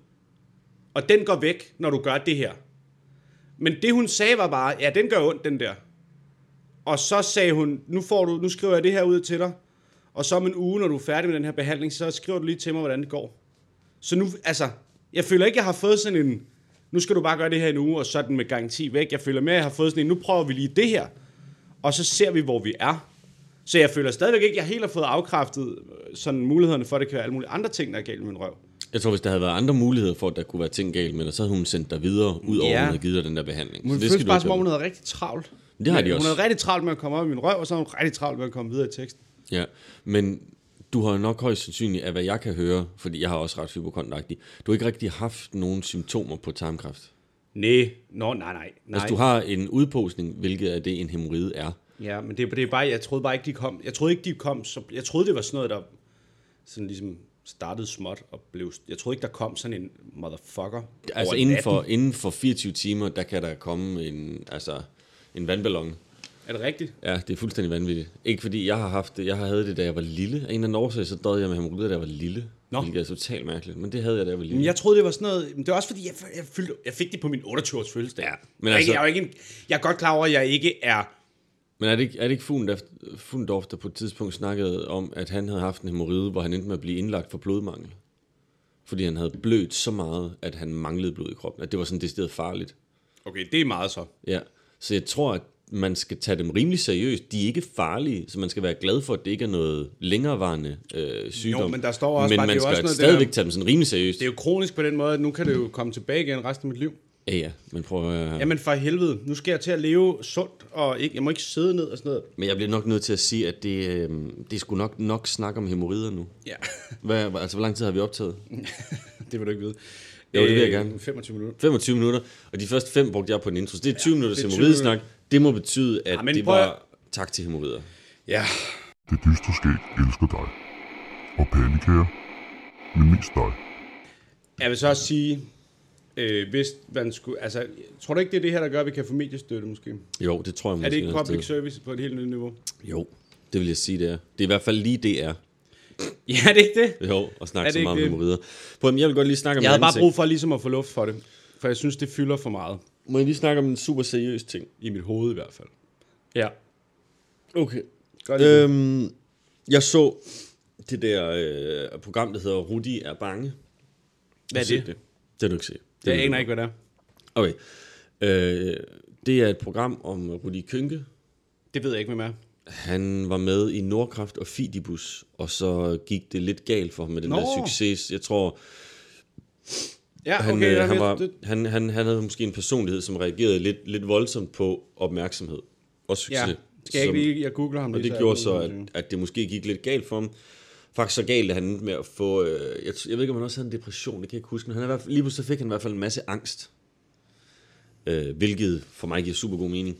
og den går væk, når du gør det her. Men det hun sagde var bare, ja, den gør ondt, den der. Og så sagde hun, nu, får du, nu skriver jeg det her ud til dig, og så om en uge, når du er færdig med den her behandling, så skriver du lige til mig, hvordan det går. Så nu, altså, jeg føler ikke, jeg har fået sådan en, nu skal du bare gøre det her en uge, og så er den med garanti væk. Jeg føler mere, jeg har fået sådan en, nu prøver vi lige det her, og så ser vi, hvor vi er. Så jeg føler stadigvæk ikke, at jeg helt har fået afkræftet øh, sådan mulighederne for, at det kan være alle mulige andre ting, der er galt med min røv. Jeg tror, hvis der havde været andre muligheder for, at der kunne være ting galt med dig, så havde hun sendt dig videre, ud over Ja. hun havde givet dig den der behandling. Hun så det føles bare, som om hun havde rigtig travlt. Det har de Hun også. havde rigtig travlt med at komme op i min røv, og så havde hun rigtig travlt med at komme videre i teksten. Ja, men du har nok højst sandsynligt, af hvad jeg kan høre, fordi jeg har også ret hypokontaktig, du har ikke rigtig haft nogen symptomer på tarmkræft. Nej, Nå, nej, nej. nej. Altså, du har en udposning, hvilket er det, en hemorrhide er. Ja, men det, det er bare, jeg troede bare ikke, de kom. Jeg troede ikke, de kom, så, jeg troede, det var sådan noget, der sådan ligesom startede småt og blev... Jeg troede ikke, der kom sådan en motherfucker Altså inden for, inden for 24 timer, der kan der komme en, altså, en vandballon. Er det rigtigt? Ja, det er fuldstændig vanvittigt. Ikke fordi jeg har haft det, jeg har havde det, da jeg var lille. Af en eller anden årsag, så døde jeg med hemorrider, da jeg var lille. Nå. Hvilket er totalt mærkeligt, men det havde jeg, da jeg var lille. Men jeg troede, det var sådan noget... Men det er også fordi, jeg, jeg, fyldte, jeg fik det på min 28-års fødselsdag. Ja, men altså, altså- jeg, er jo ikke en, jeg er godt klar over, at jeg ikke er... Men er det ikke, er det ikke Fuglendorf, Fuglendorf, der på et tidspunkt snakkede om, at han havde haft en hemorrhide, hvor han endte med at blive indlagt for blodmangel? Fordi han havde blødt så meget, at han manglede blod i kroppen. At det var sådan decideret farligt. Okay, det er meget så. Ja. Så jeg tror, at man skal tage dem rimelig seriøst. De er ikke farlige, så man skal være glad for, at det ikke er noget længerevarende øh, sygdom. Jo, men der står også men bare, det man er jo skal også noget, det stadigvæk der- tage dem sådan rimelig seriøst. Det er jo kronisk på den måde, at nu kan det jo komme tilbage igen resten af mit liv. Ja, ja, men prøv at her. Jamen for helvede, nu skal jeg til at leve sundt, og ikke, jeg må ikke sidde ned og sådan noget. Men jeg bliver nok nødt til at sige, at det, øh, det er sgu nok, nok snak om hemorrider nu. Ja, Hvad, altså, hvor lang tid har vi optaget? det vil du ikke vide. Jo, det vil jeg Øh, gerne. 25 minutter. 25 minutter, og de første fem brugte jeg på en intro. Så det er 20 ja, minutter det er til 20 hemorridesnak. Det må betyde, at Ja, det prøv var tak til hemorrider. Ja, Det dystre skæg elsker dig. Og pandekager, men mest dig. jeg vil så også sige, øh, hvis man skulle, altså, tror du ikke, det er det her, der gør, at vi kan få mediestøtte måske? Jo, det tror jeg måske. Er det ikke public service på et helt nyt niveau? Jo, det vil jeg sige, det er. Det er i hvert fald lige det er. Ja, er det ikke det? Jo, at snakke det så meget om det? hemorrider. Prøv, jeg vil godt lige snakke om Jeg havde bare brug for ligesom at få luft for det, for jeg synes, det fylder for meget. Må jeg lige snakke om en super seriøs ting? I mit hoved i hvert fald. Ja. Okay. Gør det. Øhm, jeg så det der øh, program, der hedder Rudi er bange. Hvad er Har set det? Det har du ikke set. Det Jeg aner ikke, hvad det er. Okay. Øh, det er et program om Rudi Kynke. Det ved jeg ikke, hvem er. Han var med i Nordkraft og Fidibus, og så gik det lidt galt for ham med den Nå. der succes. Jeg tror, Ja, han, okay. øh, han, ved var, det. han, han, han havde måske en personlighed, som reagerede lidt, lidt voldsomt på opmærksomhed og succes. Ja, skal jeg ikke lige, jeg googler ham Og det gjorde så, at, han at det måske gik lidt galt for ham. Faktisk så galt, at han endte med at få... Øh, jeg, jeg ved ikke, om han også havde en depression, det kan jeg ikke huske. Men han er, i hvert fald- lige pludselig fik han i hvert fald en masse angst. Øh, hvilket for mig giver super god mening.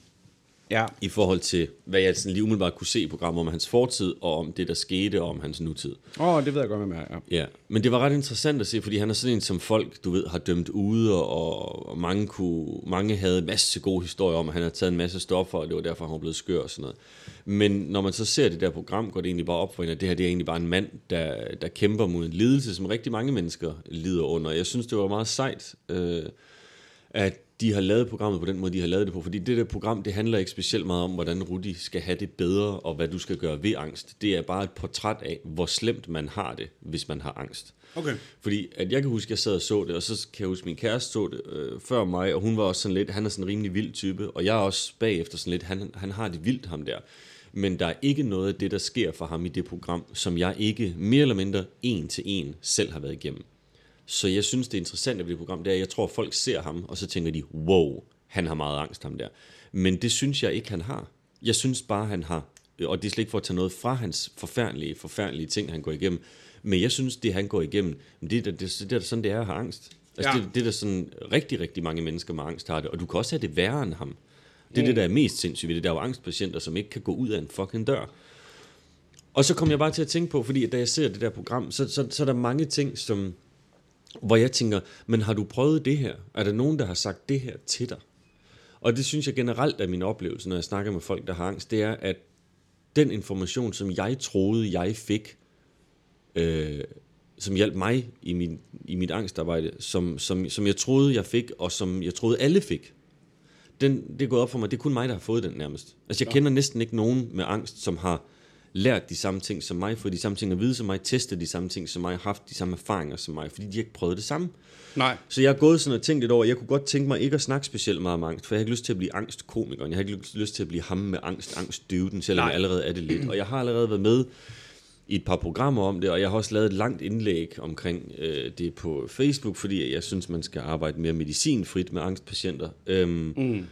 Ja, I forhold til, hvad jeg sådan lige umiddelbart kunne se i programmet om hans fortid, og om det, der skete, og om hans nutid. åh, oh, det ved jeg godt, er. Ja. Ja, men det var ret interessant at se, fordi han er sådan en, som folk, du ved, har dømt ude, og, og mange, kunne, mange havde en masse gode historier om, at han havde taget en masse stoffer, og det var derfor, han var blevet skør og sådan noget. Men når man så ser det der program, går det egentlig bare op for en, at det her det er egentlig bare en mand, der, der kæmper mod en lidelse, som rigtig mange mennesker lider under. Jeg synes, det var meget sejt, øh, at de har lavet programmet på den måde, de har lavet det på. Fordi det der program, det handler ikke specielt meget om, hvordan Rudi skal have det bedre, og hvad du skal gøre ved angst. Det er bare et portræt af, hvor slemt man har det, hvis man har angst. Okay. Fordi at jeg kan huske, at jeg sad og så det, og så kan jeg huske, at min kæreste så det øh, før mig, og hun var også sådan lidt, han er sådan en rimelig vild type, og jeg er også bagefter sådan lidt, han, han har det vildt ham der. Men der er ikke noget af det, der sker for ham i det program, som jeg ikke mere eller mindre en til en selv har været igennem. Så jeg synes, det er interessant ved det program, det er, at jeg tror, at folk ser ham, og så tænker de, wow, han har meget angst, ham der. Men det synes jeg ikke, han har. Jeg synes bare, han har, og det er slet ikke for at tage noget fra hans forfærdelige, forfærdelige ting, han går igennem, men jeg synes, det han går igennem, det, er det, det, er da sådan, det er at have angst. Altså, Ja. det, det er da sådan, rigtig, rigtig mange mennesker med angst har det, og du kan også have det værre end ham. Det er det, der er mest sindssygt ved det. Der er jo angstpatienter, som ikke kan gå ud af en fucking dør. Og så kom jeg bare til at tænke på, fordi da jeg ser det der program, så, så, så er der mange ting, som, hvor jeg tænker, men har du prøvet det her? Er der nogen, der har sagt det her til dig? Og det synes jeg generelt er min oplevelse, når jeg snakker med folk, der har angst, det er, at den information, som jeg troede, jeg fik, øh, som hjalp mig i, min, i mit angstarbejde, som, som, som jeg troede, jeg fik, og som jeg troede, alle fik, den, det er gået op for mig, det er kun mig, der har fået den nærmest. Altså jeg kender næsten ikke nogen med angst, som har lært de samme ting som mig, fået de samme ting at vide som mig, testet de samme ting som mig, haft de samme erfaringer som mig, fordi de ikke prøvet det samme. Nej. Så jeg har gået sådan og tænkt lidt over, jeg kunne godt tænke mig ikke at snakke specielt meget om angst, for jeg har ikke lyst til at blive angstkomikeren, jeg har ikke lyst- til at blive ham med angst, angstdyvden, selvom Nej. jeg allerede er det lidt. Og jeg har allerede været med i et par programmer om det, og jeg har også lavet et langt indlæg omkring øh, det på Facebook, fordi jeg synes, man skal arbejde mere medicinfrit med angstpatienter. Øhm, mm.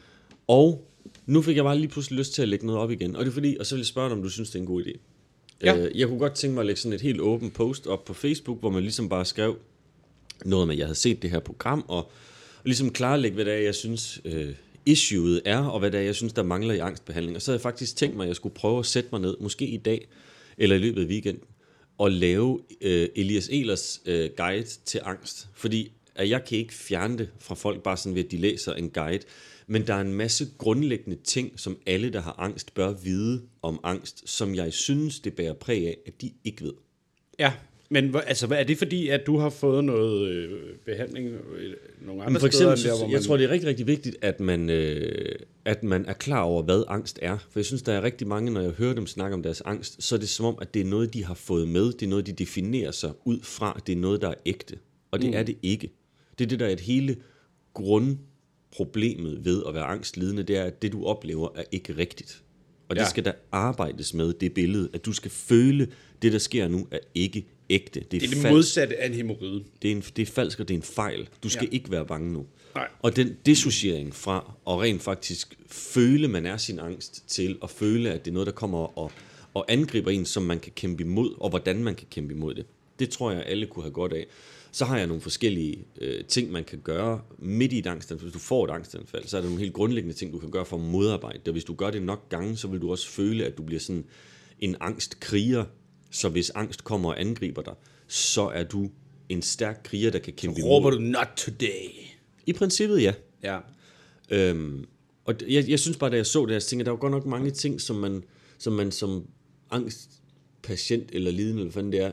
Og nu fik jeg bare lige pludselig lyst til at lægge noget op igen, og det er fordi, og så vil jeg spørge dig, om du synes, det er en god idé. Ja. Øh, jeg kunne godt tænke mig at lægge sådan et helt åbent post op på Facebook, hvor man ligesom bare skrev noget med, at jeg havde set det her program, og, og ligesom klarlægge, hvad det er, jeg synes, øh, issueet er, og hvad det er, jeg synes, der mangler i angstbehandling. Og så havde jeg faktisk tænkt mig, at jeg skulle prøve at sætte mig ned, måske i dag, eller i løbet af weekenden, og lave øh, Elias Elers øh, guide til angst. Fordi at jeg kan ikke fjerne det fra folk, bare sådan ved, at de læser en guide. Men der er en masse grundlæggende ting, som alle, der har angst, bør vide om angst, som jeg synes, det bærer præg af, at de ikke ved. Ja, men altså, er det fordi, at du har fået noget øh, behandling øh, nogle andre Men for steder? eksempel, end der, hvor jeg man- tror, det er rigtig, rigtig vigtigt, at man, øh, at man er klar over, hvad angst er. For jeg synes, der er rigtig mange, når jeg hører dem snakke om deres angst, så er det som om, at det er noget, de har fået med. Det er noget, de definerer sig ud fra. Det er noget, der er ægte. Og det mm. er det ikke. Det er det, der er et hele grundproblemet ved at være angstlidende, det er, at det, du oplever, er ikke rigtigt. Og det Ja. skal der arbejdes med, det billede, at du skal føle, det, der sker nu, er ikke ægte. Det er, Det er det falsk. modsatte af en hemorrhoide. Det er, en, det er falsk, og det er en fejl. Du skal ja. ikke være bange nu. Nej. Og den dissociering fra at rent faktisk føle, man er sin angst, til at føle, at det er noget, der kommer og, og angriber en, som man kan kæmpe imod, og hvordan man kan kæmpe imod det. Det tror jeg, alle kunne have godt af. Så har jeg nogle forskellige øh, ting, man kan gøre midt i et angstanfald. Hvis du får et angstanfald, så er der nogle helt grundlæggende ting, du kan gøre for at modarbejde det. Og hvis du gør det nok gange, så vil du også føle, at du bliver sådan en angstkriger. Så hvis angst kommer og angriber dig, så er du en stærk kriger, der kan kæmpe imod. Råber du, not today. I princippet, ja. Ja. Øhm, og jeg, jeg synes bare, da jeg så det, jeg tænkte, at der var godt nok mange ting, som man som, man som angstpatient eller lidende, eller fanden det er,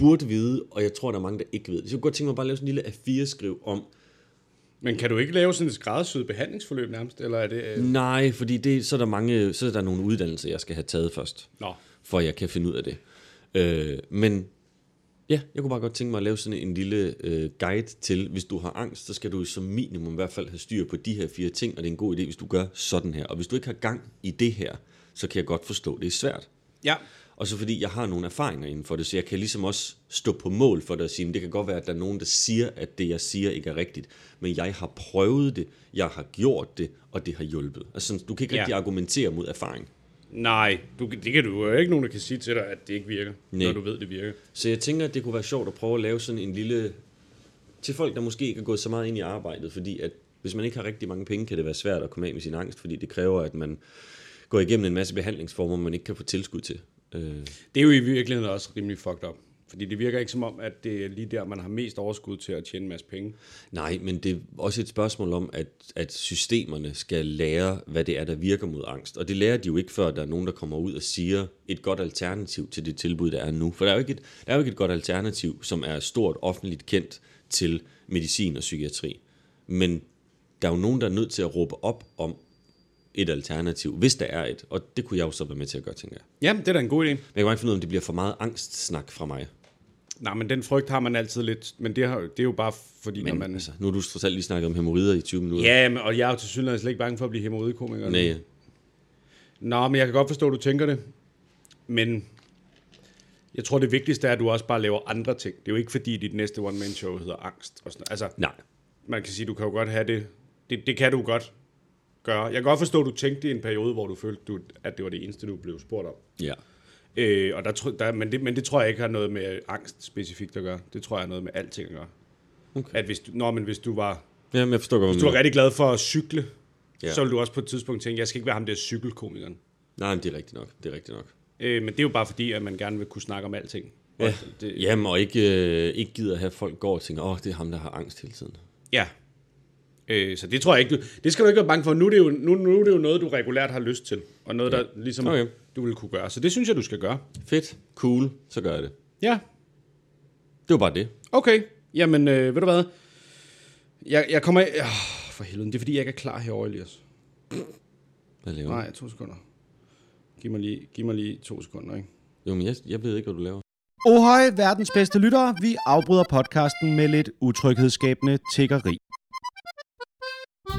burde vide, og jeg tror, der er mange, der ikke ved det. Så jeg kunne godt tænke mig bare at lave sådan en lille A4-skriv om, Men kan du ikke lave sådan et skræddersyet behandlingsforløb nærmest? Eller er det... Øh... nej, fordi det, så er der mange, så er der nogle uddannelser, jeg skal have taget først, Nå. for at jeg kan finde ud af det. Øh, men ja, jeg kunne bare godt tænke mig at lave sådan en lille øh, guide til, hvis du har angst, så skal du som minimum i hvert fald have styr på de her fire ting, og det er en god idé, hvis du gør sådan her. Og hvis du ikke har gang i det her, så kan jeg godt forstå, det er svært. Ja. Og så fordi jeg har nogle erfaringer inden for det, så jeg kan ligesom også stå på mål for det og sige, "Men det kan godt være, at der er nogen, der siger, at det, jeg siger, ikke er rigtigt. Men jeg har prøvet det, jeg har gjort det, og det har hjulpet. Altså, du kan ikke Ja. rigtig argumentere mod erfaring. Nej, du, det kan du jo ikke nogen, der kan sige til dig, at det ikke virker, Nej. når du ved, det virker. Så jeg tænker, at det kunne være sjovt at prøve at lave sådan en lille... Til folk, der måske ikke er gået så meget ind i arbejdet, fordi at hvis man ikke har rigtig mange penge, kan det være svært at komme af med sin angst, fordi det kræver, at man går igennem en masse behandlingsformer, man ikke kan få tilskud til. Øh, Det er jo i virkeligheden også rimelig fucked up. Fordi det virker ikke som om, at det er lige der, man har mest overskud til at tjene en masse penge. Nej, men det er også et spørgsmål om, at, at systemerne skal lære, hvad det er, der virker mod angst. Og det lærer de jo ikke, før der er nogen, der kommer ud og siger et godt alternativ til det tilbud, der er nu. For der er jo ikke et, der er jo ikke et godt alternativ, som er stort offentligt kendt til medicin og psykiatri. Men der er jo nogen, der er nødt til at råbe op om et alternativ, hvis der er et. Og det kunne jeg jo så være med til at gøre, tænker jeg. Ja, det er da en god idé. Men jeg kan bare ikke finde ud af, om det bliver for meget angstsnak fra mig. Nej, men den frygt har man altid lidt. Men det, har, det er jo bare fordi, Men når man... altså, nu har du trods alt lige snakket om hemorrider i 20 minutter. Ja, men, og jeg er jo til synligheden slet ikke bange for at blive hemorrhoidekomiker. Nej, Nå, men jeg kan godt forstå, at du tænker det. Men jeg tror, det vigtigste er, at du også bare laver andre ting. Det er jo ikke fordi, dit næste one-man-show hedder angst. Og sådan. Altså, nej. man kan sige, du kan jo godt have det. Det, det kan du godt gøre. Jeg kan godt forstå, at du tænkte i en periode, hvor du følte, du, at det var det eneste, du blev spurgt om. Ja. Øh, og der, der, men, det, men det tror jeg ikke har noget med angst specifikt at gøre. Det tror jeg har noget med alting at gøre. Okay. At hvis du, nå, men hvis du var, Jamen, jeg forstår godt, hvis du var rigtig glad for at cykle, Ja. så vil du også på et tidspunkt tænke, jeg skal ikke være ham der cykelkomikeren. Nej, men det er rigtigt nok. Det er rigtigt nok. Øh, men det er jo bare fordi, at man gerne vil kunne snakke om alting. Ja. Det, Jamen, og ikke, øh, ikke gider at have folk går og tænker, åh, det er ham, der har angst hele tiden. ja. Øh, så det tror jeg ikke, du, det skal du ikke være bange for. Nu er, det jo, nu, nu er det jo noget, du regulært har lyst til, og noget, der ligesom Okay. du vil kunne gøre. Så det synes jeg, du skal gøre. Fedt. Cool. Så gør jeg det. Ja, Det var bare det. okay. Jamen, øh, ved du hvad? Jeg, jeg kommer... Øh, for helvede, det er fordi, jeg ikke er klar herovre, Elias. Hvad laver du? Nej, to sekunder. Giv mig lige, giv mig lige to sekunder, ikke? Jo, men jeg, jeg ved ikke, hvad du laver. Ohøj, verdens bedste lyttere. Vi afbryder podcasten med lidt utryghedsskabende tiggeri.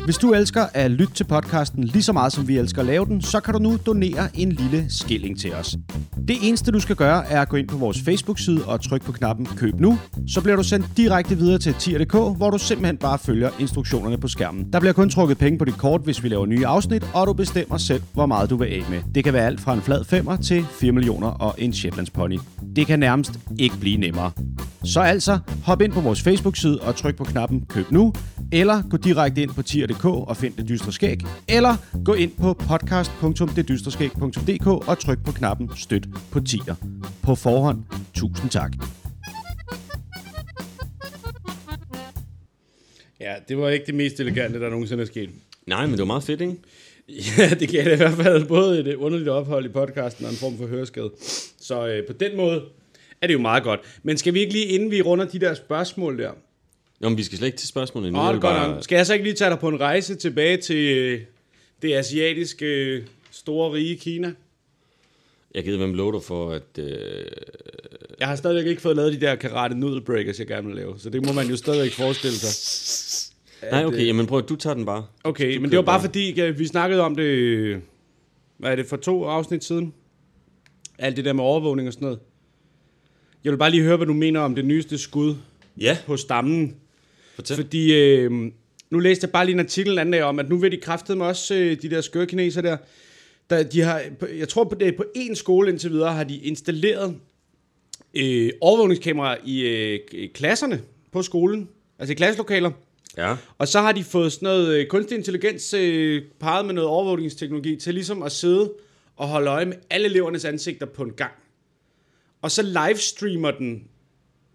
Hvis du elsker at lytte til podcasten lige så meget, som vi elsker at lave den, så kan du nu donere en lille skilling til os. Det eneste, du skal gøre, er at gå ind på vores Facebook-side og trykke på knappen Køb nu. Så bliver du sendt direkte videre til tier.dk, hvor du simpelthen bare følger instruktionerne på skærmen. Der bliver kun trukket penge på dit kort, hvis vi laver nye afsnit, og du bestemmer selv, hvor meget du vil af med. Det kan være alt fra en flad femmer til 4 millioner og en Shetlands pony. Det kan nærmest ikke blive nemmere. Så altså, hop ind på vores Facebook-side og tryk på knappen Køb nu. eller gå direkte ind på tier.dk og find Det Dystre Skæg, eller gå ind på podcast.detdystreskæg.dk og tryk på knappen Støt på tier. På forhånd, tusind tak. Ja, det var ikke det mest elegante, der nogensinde er sket. Nej, men det var meget fedt, ikke? Ja, det gav det i hvert fald både et underligt ophold i podcasten og en form for høreskade. Så øh, på den måde er det jo meget godt. Men skal vi ikke lige, inden vi runder de der spørgsmål der, Nå, men vi skal slet ikke til spørgsmålet nu. Åh, Jeg det bare- nok. Skal jeg så ikke lige tage dig på en rejse tilbage til øh, det asiatiske øh, store rige Kina? Jeg gider hvem love dig for, at... Øh, Jeg har stadigvæk ikke fået lavet de der karate noodle breakers, jeg gerne vil lave. Så det må man jo stadigvæk forestille sig. nej, okay, øh, jamen prøv at du tager den bare. Okay, Du men det var bare fordi, øh, vi snakkede om det, hvad er det, for to afsnit siden? Alt det der med overvågning og sådan noget. Jeg vil bare lige høre, hvad du mener om det nyeste skud Ja, på stammen. Fortæl. Fordi øh, nu læste jeg bare lige en artikel anden dag om, at nu vil de kraftede med også øh, de der skøre kineser der. der de har, jeg tror på, det, på én skole indtil videre har de installeret øh, overvågningskameraer i øh, klasserne på skolen. Altså i klasselokaler. Ja. Og så har de fået sådan noget øh, kunstig intelligens øh, parret med noget overvågningsteknologi til ligesom at sidde og holde øje med alle elevernes ansigter på en gang. Og så livestreamer den,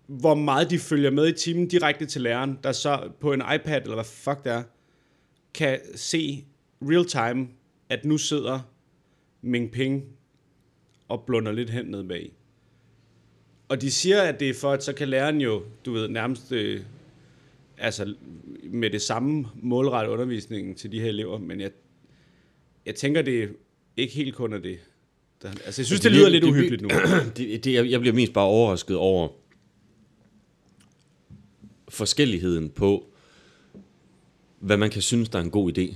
hvor meget de følger med i timen direkte til læreren, der så på en iPad, eller hvad fuck det er, kan se real time, at nu sidder Ming Ping og blunder lidt hen ned bag. Og de siger, at det er for, at så kan læreren jo, du ved, nærmest øh, altså med det samme målrette undervisningen til de her elever, men jeg, jeg tænker, det ikke helt kun er det. Der, altså, jeg synes, det, Det lyder virker- lidt det uhyggeligt nu. det, det, jeg, jeg bliver mest bare overrasket over forskelligheden på, hvad man kan synes, der er en god idé.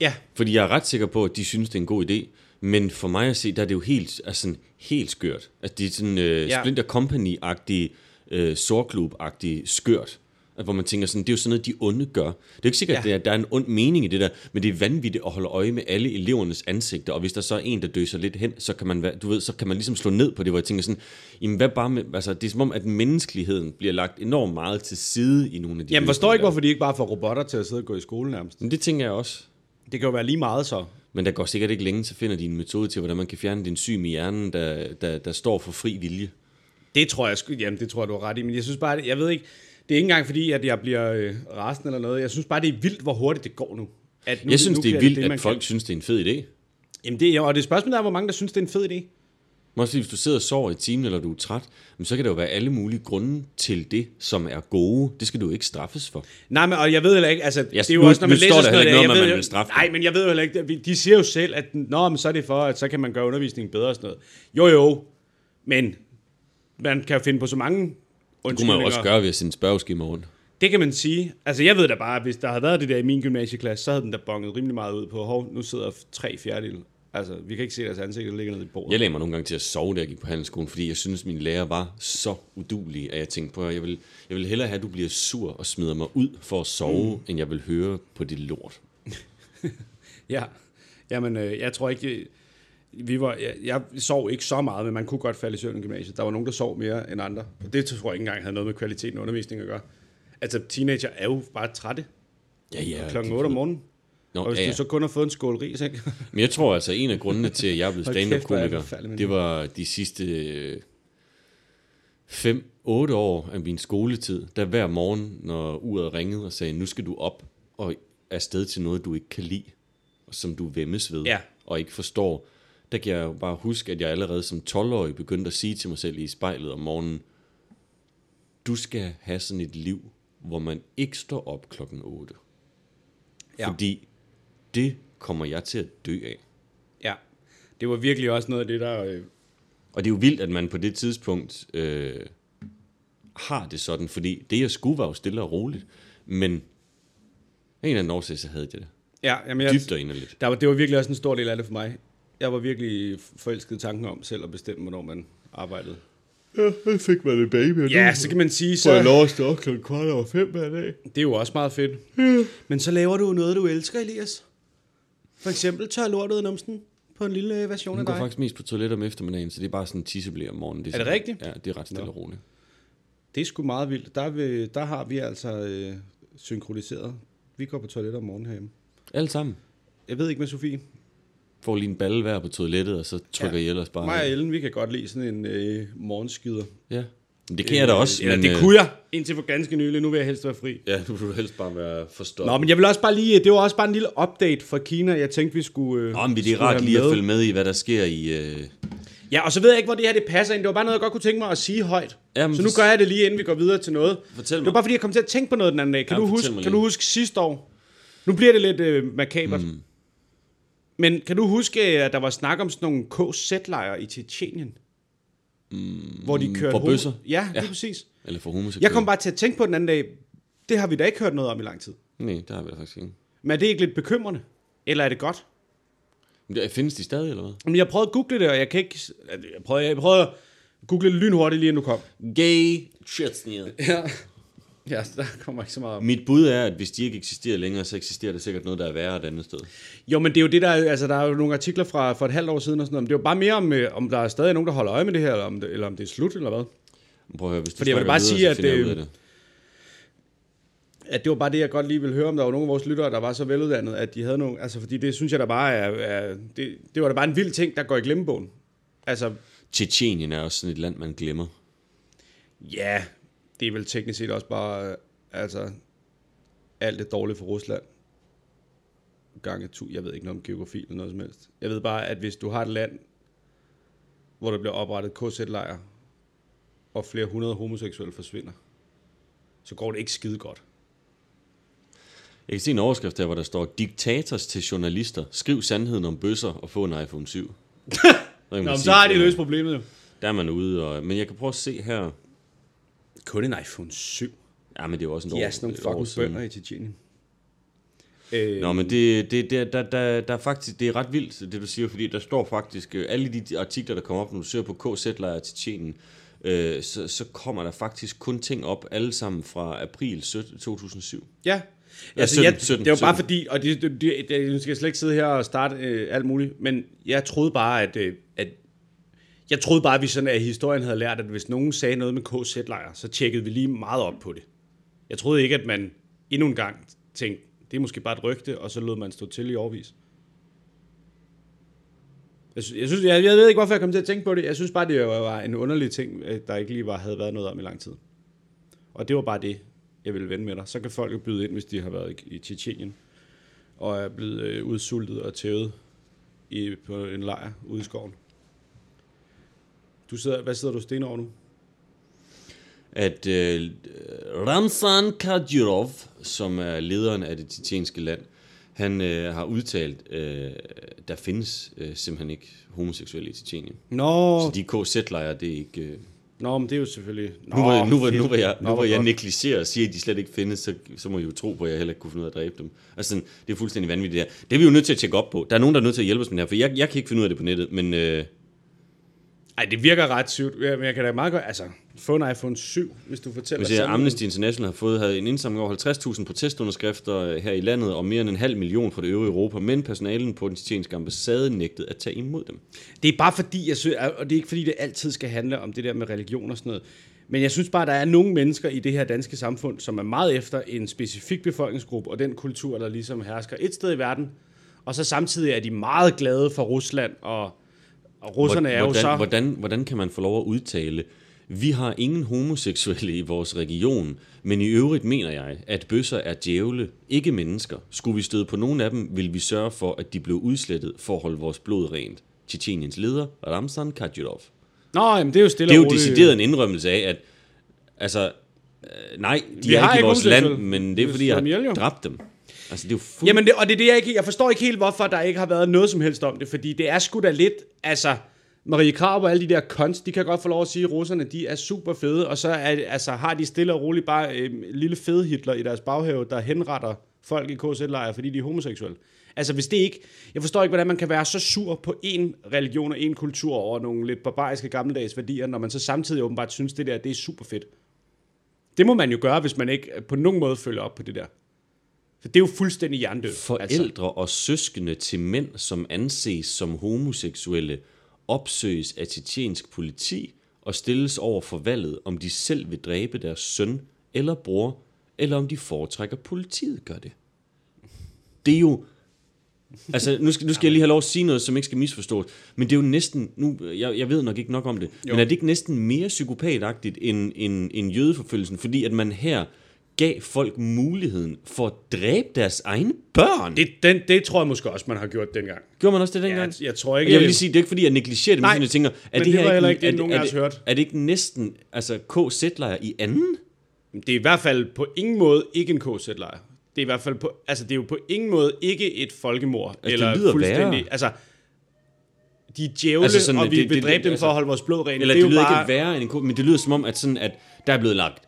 Ja, Fordi jeg er ret sikker på, at de synes, det er en god idé. Men for mig at se, der er det jo helt, altså, sådan, helt skørt. Altså, det er sådan øh, Ja. Splinter Company-agtig, øh, Sorklub-agtig skørt. Hvor man tænker sådan, det er jo sådan noget, de onde gør. Det er jo ikke sikkert, Ja. at der er en ond mening i det der, men det er vanvittigt at holde øje med alle elevernes ansigter, og hvis der så er en, der døser lidt hen, så kan man, du ved, så kan man ligesom slå ned på det, hvor jeg tænker sådan, jamen hvad bare med, altså det er som om, at menneskeligheden bliver lagt enormt meget til side i nogle af de Jamen, forstår ikke, hvorfor de ikke bare får robotter til at sidde og gå i skole nærmest. Men det tænker jeg også. Det kan jo være lige meget så. Men der går sikkert ikke længe, så finder de en metode til, hvordan man kan fjerne den sym i hjernen, der, der, der står for fri vilje. Det tror jeg, jamen, det tror jeg, du har ret i. Men jeg synes bare, jeg ved ikke, det er ikke engang fordi, at jeg bliver øh, rasende eller noget. Jeg synes bare, det er vildt, hvor hurtigt det går nu. At nu Jeg synes, nu det er vildt, man at folk Kan. synes, det er en fed idé. Jamen, det er, og det spørgsmål er, hvor mange, der synes, det er en fed idé. Fordi, hvis du sidder og sover i timen, eller du er træt, så kan der jo være alle mulige grunde til det, som er gode. Det skal du jo ikke straffes for. Nej, men og jeg ved heller ikke, altså, det er jo nu- også, når man læser sådan noget, noget jeg at ved man vil straffe Nej, men jeg ved jo heller ikke, de- de siger jo selv, at nå, men så er det for, at så kan man gøre undervisningen bedre og sådan noget. Jo, jo, men man kan jo finde på så mange Det kunne man jo også gøre ved at sende spørgeskema rundt. Det kan man sige. Altså, jeg ved da bare, at hvis der havde været det der i min gymnasieklasse, så havde den da bonget rimelig meget ud på, hov, nu sidder tre fjerdedel. Altså, vi kan ikke se deres ansigter, der ligger nede i bordet. Jeg lagde mig nogle gange til at sove, da jeg gik på handelsskolen, fordi jeg synes, min lærer var så udulig, at jeg tænkte på, at jeg vil, jeg vil hellere have, at du bliver sur og smider mig ud for at sove, mm. end jeg vil høre på dit lort. Ja, jamen, øh, jeg tror ikke, vi var, jeg, jeg sov ikke så meget, men man kunne godt falde i søvn i gymnasiet. Der var nogen, der sov mere end andre. Og det tror jeg ikke engang havde noget med kvaliteten af undervisningen at gøre. Altså, teenager er jo bare trætte Ja, ja. klokken det- 8 om morgenen. Nå, Og hvis ja, du ja. så kun har fået en skål ris, ikke? Men jeg tror altså, en af grundene til, at jeg det stand-up-komiker, det det. var de sidste 5-8 år af min skoletid, der hver morgen, når uret ringede og sagde, nu skal du op og afsted til noget, du ikke kan lide, og som du vemmes ved, Ja. og ikke forstår, der kan jeg jo bare huske, at jeg allerede som 12-årig begyndte at sige til mig selv i spejlet om morgenen, du skal have sådan et liv, hvor man ikke står op klokken 8. Ja. Fordi det kommer jeg til at dø af. Ja. Det var virkelig også noget af det, der... Øh, Og det er jo vildt, at man på det tidspunkt øh, har det sådan, fordi det jeg skulle var jo stille og roligt, men af en eller anden årsag, så havde jeg det ja, jamen, jeg, dybt og inderligt. der var, det var virkelig også en stor del af det for mig. Jeg var virkelig forelsket i tanken om selv at bestemme, hvornår man arbejdede. Ja, så fik man en baby, og Ja, så kan man sige, får jeg så... lov at stå op klokken kvart over fem hver dag. Det er jo også meget fedt. Men så laver du noget, du elsker, Elias. For eksempel tør lortet numsen på en lille version Hun af går dig. faktisk mest på toilet om eftermiddagen, så det er bare sådan en tisseblæ om morgenen. Er det sådan- rigtigt? Ja, det er ret stille og roligt. Det er sgu meget vildt. Der, er vi, der har vi altså øh, synkroniseret. Vi går på toilettet om morgenen herhjemme. Alle sammen. Jeg ved ikke med Sofie. Får lige en balle hver på toilettet, og så trykker ja. I ellers bare. Mig og Ellen, vi kan godt lide sådan en øh, morgenskyder. Ja. Men det kan jeg da også. Eller men, det øh, kunne jeg, indtil for ganske nylig. Nu vil jeg helst være fri. Ja, nu vil du helst bare være forstået. Nå, men jeg vil også bare lige, det var også bare en lille update fra Kina, jeg tænkte, vi skulle øh, Nå, men det er rart lige at med. følge med i, hvad der sker i... Øh... Ja, og så ved jeg ikke, hvor det her det passer ind. Det var bare noget, jeg godt kunne tænke mig at sige højt. Jamen, så nu gør jeg det lige, inden vi går videre til noget. Fortæl Det mig. var bare fordi, jeg kom til at tænke på noget den anden dag. Kan, Ja, du, huske, kan du huske sidste år? Nu bliver det lidt øh, makabert. Mm. Men kan du huske, at der var snak om sådan nogle KZ-lejre i Tjetjenien? Mm, hvor de kørte for bøsser? Ja, lige Ja. præcis. Eller for homoseksuelle. Jeg kom bare til at tænke på den anden dag, det har vi da ikke hørt noget om i lang tid. Nej, det har vi da faktisk ikke. Men er det ikke lidt bekymrende? Eller er det godt? Men det- Findes de stadig, eller hvad? Men jeg prøvede at google det, og jeg kan ikke... Jeg prøvede, jeg prøvede at google det lynhurtigt, lige inden du kom. Gay Chechnya. Ja. Ja, der kommer ikke så meget om. Mit bud er, at hvis de ikke eksisterer længere, så eksisterer der sikkert noget, der er værre et andet sted. Jo, men det er jo det, der... Altså, der er jo nogle artikler fra for et halvt år siden og sådan noget. Men det er jo bare mere om, øh, om der er stadig nogen, der holder øje med det her, eller om det, eller om det er slut, eller hvad. Prøv at høre, hvis du Fordi jeg vil bare videre, sige, at, ud øh, det. At det var bare det, jeg godt lige ville høre, om der var nogle af vores lyttere, der var så veluddannede, at de havde nogle... Altså, fordi det synes jeg da bare er... er det, det var da bare en vild ting, der går i glemmebogen. Altså, Tjetjenien er også sådan et land, man glemmer. ja, det er vel teknisk set også bare... øh, Altså, alt det dårlige for Rusland. Gange tu. Jeg ved ikke noget om geografi eller noget som helst. Jeg ved bare, at hvis du har et land, hvor der bliver oprettet KZ-lejre, og flere hundrede homoseksuelle forsvinder, så går det ikke skide godt. Jeg kan se en overskrift der, hvor der står, Diktators til journalister. Skriv sandheden om bøsser og få en iPhone 7. Nå, Nå, men så har de løst problemet jo. Der er man ude, og, men jeg kan prøve at se her. Kun en iPhone 7. Ja, men det er jo også en De er år- sådan nogle år fucking bønder i Tjetjenien. Øh, Nå, men det, det, det, der, der, der er faktisk, det er ret vildt, det du siger, fordi der står faktisk, øh, alle de artikler, der kommer op, når du søger på KZ-lejre til Tjetjenien, øh, så, så kommer der faktisk kun ting op, alle sammen fra april 17, 2007. Ja. Ja, Altså, 17, jeg, 17, det var bare 17. fordi, og det, det, det, det, nu skal jeg slet ikke sidde her og starte øh, alt muligt, men jeg troede bare, at, øh, at jeg troede bare, at vi sådan af historien havde lært, at hvis nogen sagde noget med KZ-lejre, så tjekkede vi lige meget op på det. Jeg troede ikke, at man endnu en gang tænkte, det er måske bare et rygte, og så lod man stå til i overvis. Jeg, synes, jeg, synes, jeg, jeg ved ikke, hvorfor jeg kom til at tænke på det. Jeg synes bare, det var en underlig ting, øh, der ikke lige var, havde været noget om i lang tid. Og det var bare det, jeg ville vende med dig. Så kan folk jo byde ind, hvis de har været i, Tjetjenien, og er blevet øh, udsultet og tævet i, på en lejr ude i skoven. Du sidder, hvad sidder du sten over nu? At øh, Ramzan Kadyrov, som er lederen af det tjetjenske land, han øh, har udtalt, øh, der findes øh, simpelthen ikke homoseksuelle i Tjetjenien. Nå, Så de KZ-lejre, det er ikke... Øh, Nå men det er jo selvfølgelig... Nå, nu, hvor, nu, fedt. nu, hvor jeg, nu, hvor jeg negligerer og siger, at de slet ikke findes, så, så må I jo tro på, at jeg heller ikke kunne finde ud af at dræbe dem. Altså, sådan, det er fuldstændig vanvittigt det her. Det er vi jo nødt til at tjekke op på. Der er nogen, der er nødt til at hjælpe os med det her, for jeg, jeg kan ikke finde ud af det på nettet, men øh, Ej, det virker ret sygt. Men jeg kan da meget godt... Altså, få en iPhone 7, hvis du fortæller hvis jeg. Amnesty International har fået havde en indsamling over 50.000 protestunderskrifter øh, her i landet, og mere end en halv million fra det øvrige Europa, men personalen på den tjetjenske ambassade nægtede at tage imod dem. Det er bare fordi, jeg synes, og det er ikke fordi, det altid skal handle om det der med religion og sådan noget. Men jeg synes bare, der er nogle mennesker i det her danske samfund, som er meget efter en specifik befolkningsgruppe og den kultur, der ligesom hersker et sted i verden. Og så samtidig er de meget glade for Rusland, og, og russerne er jo hvordan, så... Hvordan, hvordan kan man få lov at udtale, vi har ingen homoseksuelle i vores region, men i øvrigt mener jeg, at bøsser er djævle, ikke mennesker. Skulle vi støde på nogen af dem, vil vi sørge for, at de blev udslettet for at holde vores blod rent. Tjetjeniens leder, Ramzan Kadyrov. Nå, jamen det er jo stille Det er jo decideret en indrømmelse af, at altså, øh, nej, de Vi er har ikke i vores land, men det er fordi, jeg har dræbt dem. Altså, det er jo fuld... Jamen, det, og det er det, jeg ikke... Jeg forstår ikke helt, hvorfor der ikke har været noget som helst om det, fordi det er sgu da lidt... Altså, Marie Krav og alle de der kunst, de kan godt få lov at sige, at russerne, de er super fede, og så er, altså, har de stille og roligt bare øh, en lille fede Hitler i deres baghave, der henretter folk i KZ-lejre, fordi de er homoseksuelle. Altså, hvis det ikke... Jeg forstår ikke, hvordan man kan være så sur på en religion og en kultur over nogle lidt barbariske gammeldags værdier, når man så samtidig åbenbart synes, det der, det er super fedt. Det må man jo gøre, hvis man ikke øh, på nogen måde følger op på det der. For det er jo fuldstændig hjernedød. Forældre og søskende til mænd, som anses som homoseksuelle, opsøges af tjetjensk politi og stilles over for valget, om de selv vil dræbe deres søn eller bror eller om de foretrækker, politiet gør det. Det er jo... Altså, nu skal, nu skal jeg lige have lov at sige noget, som ikke skal misforstås, men det er jo næsten, nu, jeg, jeg ved nok ikke nok om det, jo. men er det ikke næsten mere psykopatagtigt end, end, end jødeforfølgelsen, fordi at man her gav folk muligheden for at dræbe deres egne børn? Det, den, det tror jeg måske også, man har gjort dengang. Gjorde man også det Ja, dengang? jeg, jeg tror ikke... jeg vil lige sige, det er ikke fordi, jeg negligerer det, men Nej, jeg tænker, er det, det her ikke, ikke det, er, nogen er, det, hørte. er det ikke næsten, altså KZ-lejr i anden? Det er i hvert fald på ingen måde ikke en KZ-lejr. Det er i hvert fald på, altså det er jo på ingen måde ikke et folkemord. det eller lyder fuldstændig, værre. Altså, de er djævle, Altså altså sådan, og vi det- vil det- dræbe dem altså- for at holde vores blod rene. Eller det det, er lyder bare, ikke værre end en ko, men det lyder som om, at, sådan, at der er blevet lagt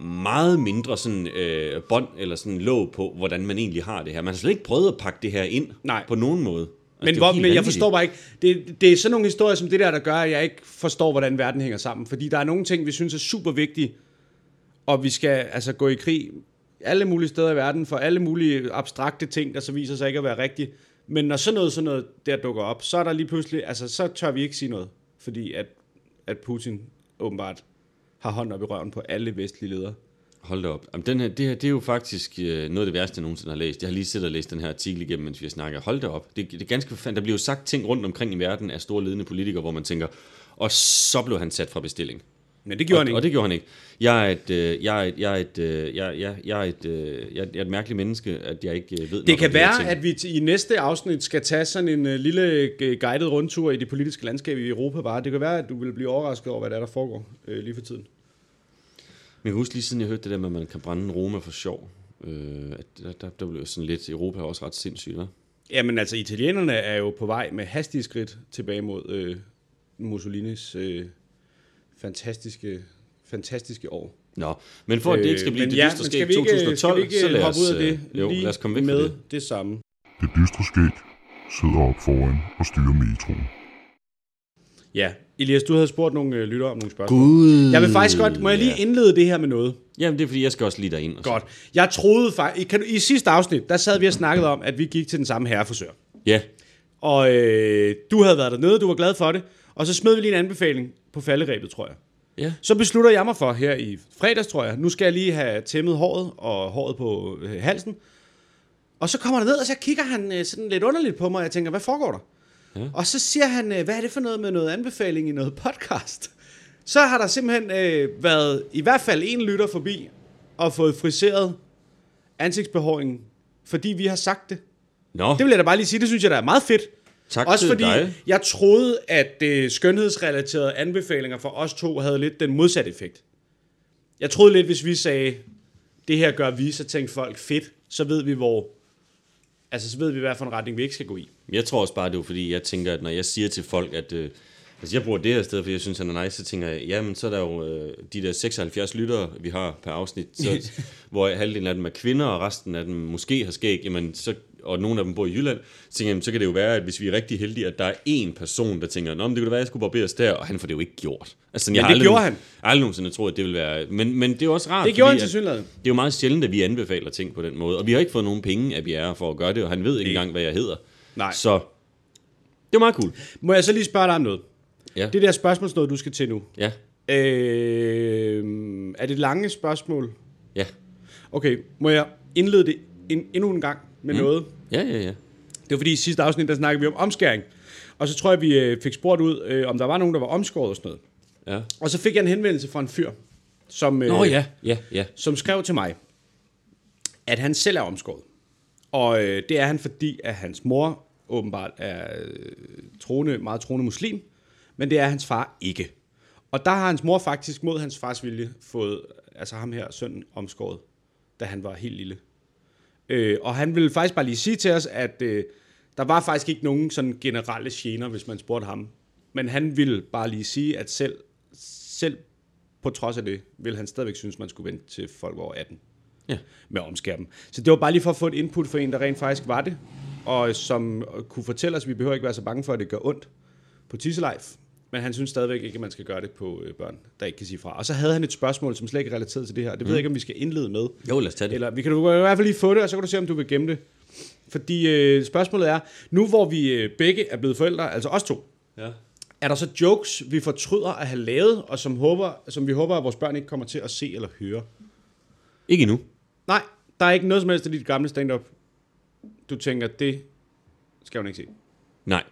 meget mindre sådan, øh, bånd eller sådan låg på, hvordan man egentlig har det her. Man har slet ikke prøvet at pakke det her ind Nej. på nogen måde. Altså, Men, hvor, men jeg forstår bare ikke, det, det er sådan nogle historier som det der, der gør, at jeg ikke forstår, hvordan verden hænger sammen. Fordi der er nogle ting, vi synes er super vigtige, og vi skal altså gå i krig alle mulige steder i verden for alle mulige abstrakte ting, der så viser sig ikke at være rigtige. Men når sådan noget, sådan noget der dukker op, så er der lige pludselig, altså så tør vi ikke sige noget, fordi at, at Putin åbenbart har hånden op i røven på alle vestlige ledere. Hold da op. Jamen, den her, det her, det er jo faktisk øh, noget af det værste, jeg nogensinde har læst. Jeg har lige siddet og læst den her artikel igennem, mens vi har snakket. Hold da op. Det, det er ganske forfærdeligt. Der bliver jo sagt ting rundt omkring i verden af store ledende politikere, hvor man tænker, og så blev han sat fra bestilling. Men det gjorde og, han ikke. og det gjorde han ikke. Jeg er et, øh, jeg er et, jeg er et, øh, jeg, jeg, jeg er et, øh, jeg er et mærkeligt menneske, at jeg ikke øh, ved Det kan være, ting. at vi i næste afsnit skal tage sådan en uh, lille guided rundtur i det politiske landskab i Europa bare. Det kan være, at du vil blive overrasket over, hvad der, er, der foregår uh, lige for tiden. Men jeg kan huske lige siden jeg hørte det der med, at man kan brænde en Roma for sjov. Øh, at der, der, der blev sådan lidt, Europa er også ret sindssygt, hva'? Jamen altså, italienerne er jo på vej med hastige skridt tilbage mod uh, Mussolinis uh, fantastiske, fantastiske år. Nå, men for at det ikke skal blive Øh, det ja, dystre skæg skal vi ikke, 2012, skal vi ikke så lad hoppe os, ud af det øh, jo, lige lad os komme væk med det. det samme? Det dystre skæg sidder op foran og styrer metroen. Ja, Elias, du havde spurgt nogle øh, lyttere om nogle spørgsmål. Gud. Jeg vil faktisk godt, må jeg lige indlede det her med noget? Jamen, det er fordi, jeg skal også lige derind. Og så- Godt. Jeg troede faktisk, kan du, i sidste afsnit, der sad vi og snakkede om, at vi gik til den samme herrefrisør. Ja, Og øh, du havde været dernede, du var glad for det. Og så smed vi lige en anbefaling på falderæbet, tror jeg. ja. Så beslutter jeg mig for her i fredags, tror jeg, nu skal jeg lige have tæmmet håret og håret på øh, halsen. Og så kommer der ned, og så kigger han øh, sådan lidt underligt på mig, og jeg tænker, hvad foregår der? Ja. Og så siger han, øh, hvad er det for noget med noget anbefaling i noget podcast? Så har der simpelthen øh, været i hvert fald en lytter forbi og fået friseret ansigtsbehåringen, fordi vi har sagt det. Nå, Det vil jeg da bare lige sige, det synes jeg, der er meget fedt. Tak Også fordi dig. jeg troede, at øh, skønhedsrelaterede anbefalinger for os to havde lidt den modsatte effekt. Jeg troede lidt, hvis vi sagde, det her gør vi, så tænkte folk, fedt, så ved vi, hvor... Altså, så ved vi, hvad for en retning vi ikke skal gå i. Jeg tror også bare, det er fordi, jeg tænker, at når jeg siger til folk, at øh, altså jeg bruger det her sted, fordi jeg synes, han er nice, så tænker jeg, jamen så er der jo øh, de der 76 lyttere, vi har per afsnit, så, hvor halvdelen af dem er kvinder, og resten af dem måske har skæg, jamen, så, og nogle af dem bor i Jylland, så tænker jeg, så kan det jo være, at hvis vi er rigtig heldige, at der er én person, der tænker, nå, men det kunne da være, at jeg skulle barberes der, og han får det jo ikke gjort. Altså, jeg Men det aldrig, gjorde han. Aldrig nogensinde troet, at det ville være... Men, men det er også rart, Det gjorde han fordi, til at- det er jo meget sjældent, at vi anbefaler ting på den måde. Og vi har ikke fået nogen penge af Bjerre for at gøre det, og han ved ikke engang, hvad jeg hedder. Nej. Så det er meget cool. Må jeg så lige spørge dig om noget? Ja. Det der spørgsmålsnået, du skal til nu. Ja, Øh, er det lange spørgsmål? ja, Okay, må jeg indlede det en, endnu en gang med mm. noget? ja, ja, ja. Det var fordi i sidste afsnit, der snakkede vi om omskæring. Og så tror jeg, vi øh, fik spurgt ud, øh, om der var nogen, der var omskåret og sådan noget. ja. Og så fik jeg en henvendelse fra en fyr, som, øh, Nå ja, ja, ja. som skrev til mig, at han selv er omskåret. Og øh, det er han, fordi at hans mor åbenbart er øh, troende, meget troende muslim, men det er hans far ikke. Og der har hans mor faktisk mod hans fars vilje fået, altså ham her, sønnen, omskåret, da han var helt lille. Øh, og han ville faktisk bare lige sige til os, at øh, der var faktisk ikke nogen sådan generelle gener, hvis man spurgte ham. Men han ville bare lige sige, at selv, selv på trods af det, ville han stadigvæk synes, man skulle vente til folk over 18 Ja. med dem. Så det var bare lige for at få et input for en, der rent faktisk var det, og som kunne fortælle os, at vi behøver ikke være så bange for, at det gør ondt på tisselejf. Men han synes stadigvæk ikke, at man skal gøre det på øh, børn, der ikke kan sige fra. Og så havde han et spørgsmål, som slet ikke er relateret til det her. Det ved jeg ikke, om vi skal indlede med. Jo, lad os tage det. Eller vi kan du i hvert fald lige få det, og så kan du se, om du vil gemme det. Fordi øh, spørgsmålet er, nu hvor vi øh, begge er blevet forældre, altså os to, Ja. er der så jokes, vi fortryder at have lavet, og som, håber, som vi håber, at vores børn ikke kommer til at se eller høre? Ikke endnu. Nej, der er ikke noget som helst af dit gamle stand-up. Du tænker, det skal hun ikke se. Nej.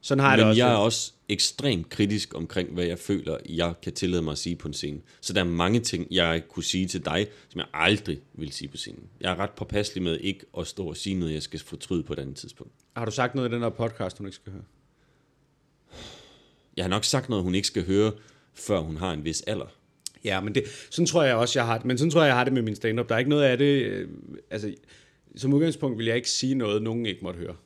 Sådan har jeg det Men også. jeg er også ekstremt kritisk omkring, hvad jeg føler, jeg kan tillade mig at sige på en scene. Så der er mange ting, jeg kunne sige til dig, som jeg aldrig vil sige på scenen. Jeg er ret påpasselig med ikke at stå og sige noget, jeg skal fortryde på et andet tidspunkt. Har du sagt noget i den her podcast, hun ikke skal høre? Jeg har nok sagt noget, hun ikke skal høre, før hun har en vis alder. Ja, men det, sådan tror jeg også, jeg har det. Men sådan tror jeg, jeg har det med min stand-up. Der er ikke noget af det... Øh, altså, som udgangspunkt vil jeg ikke sige noget, nogen ikke måtte høre.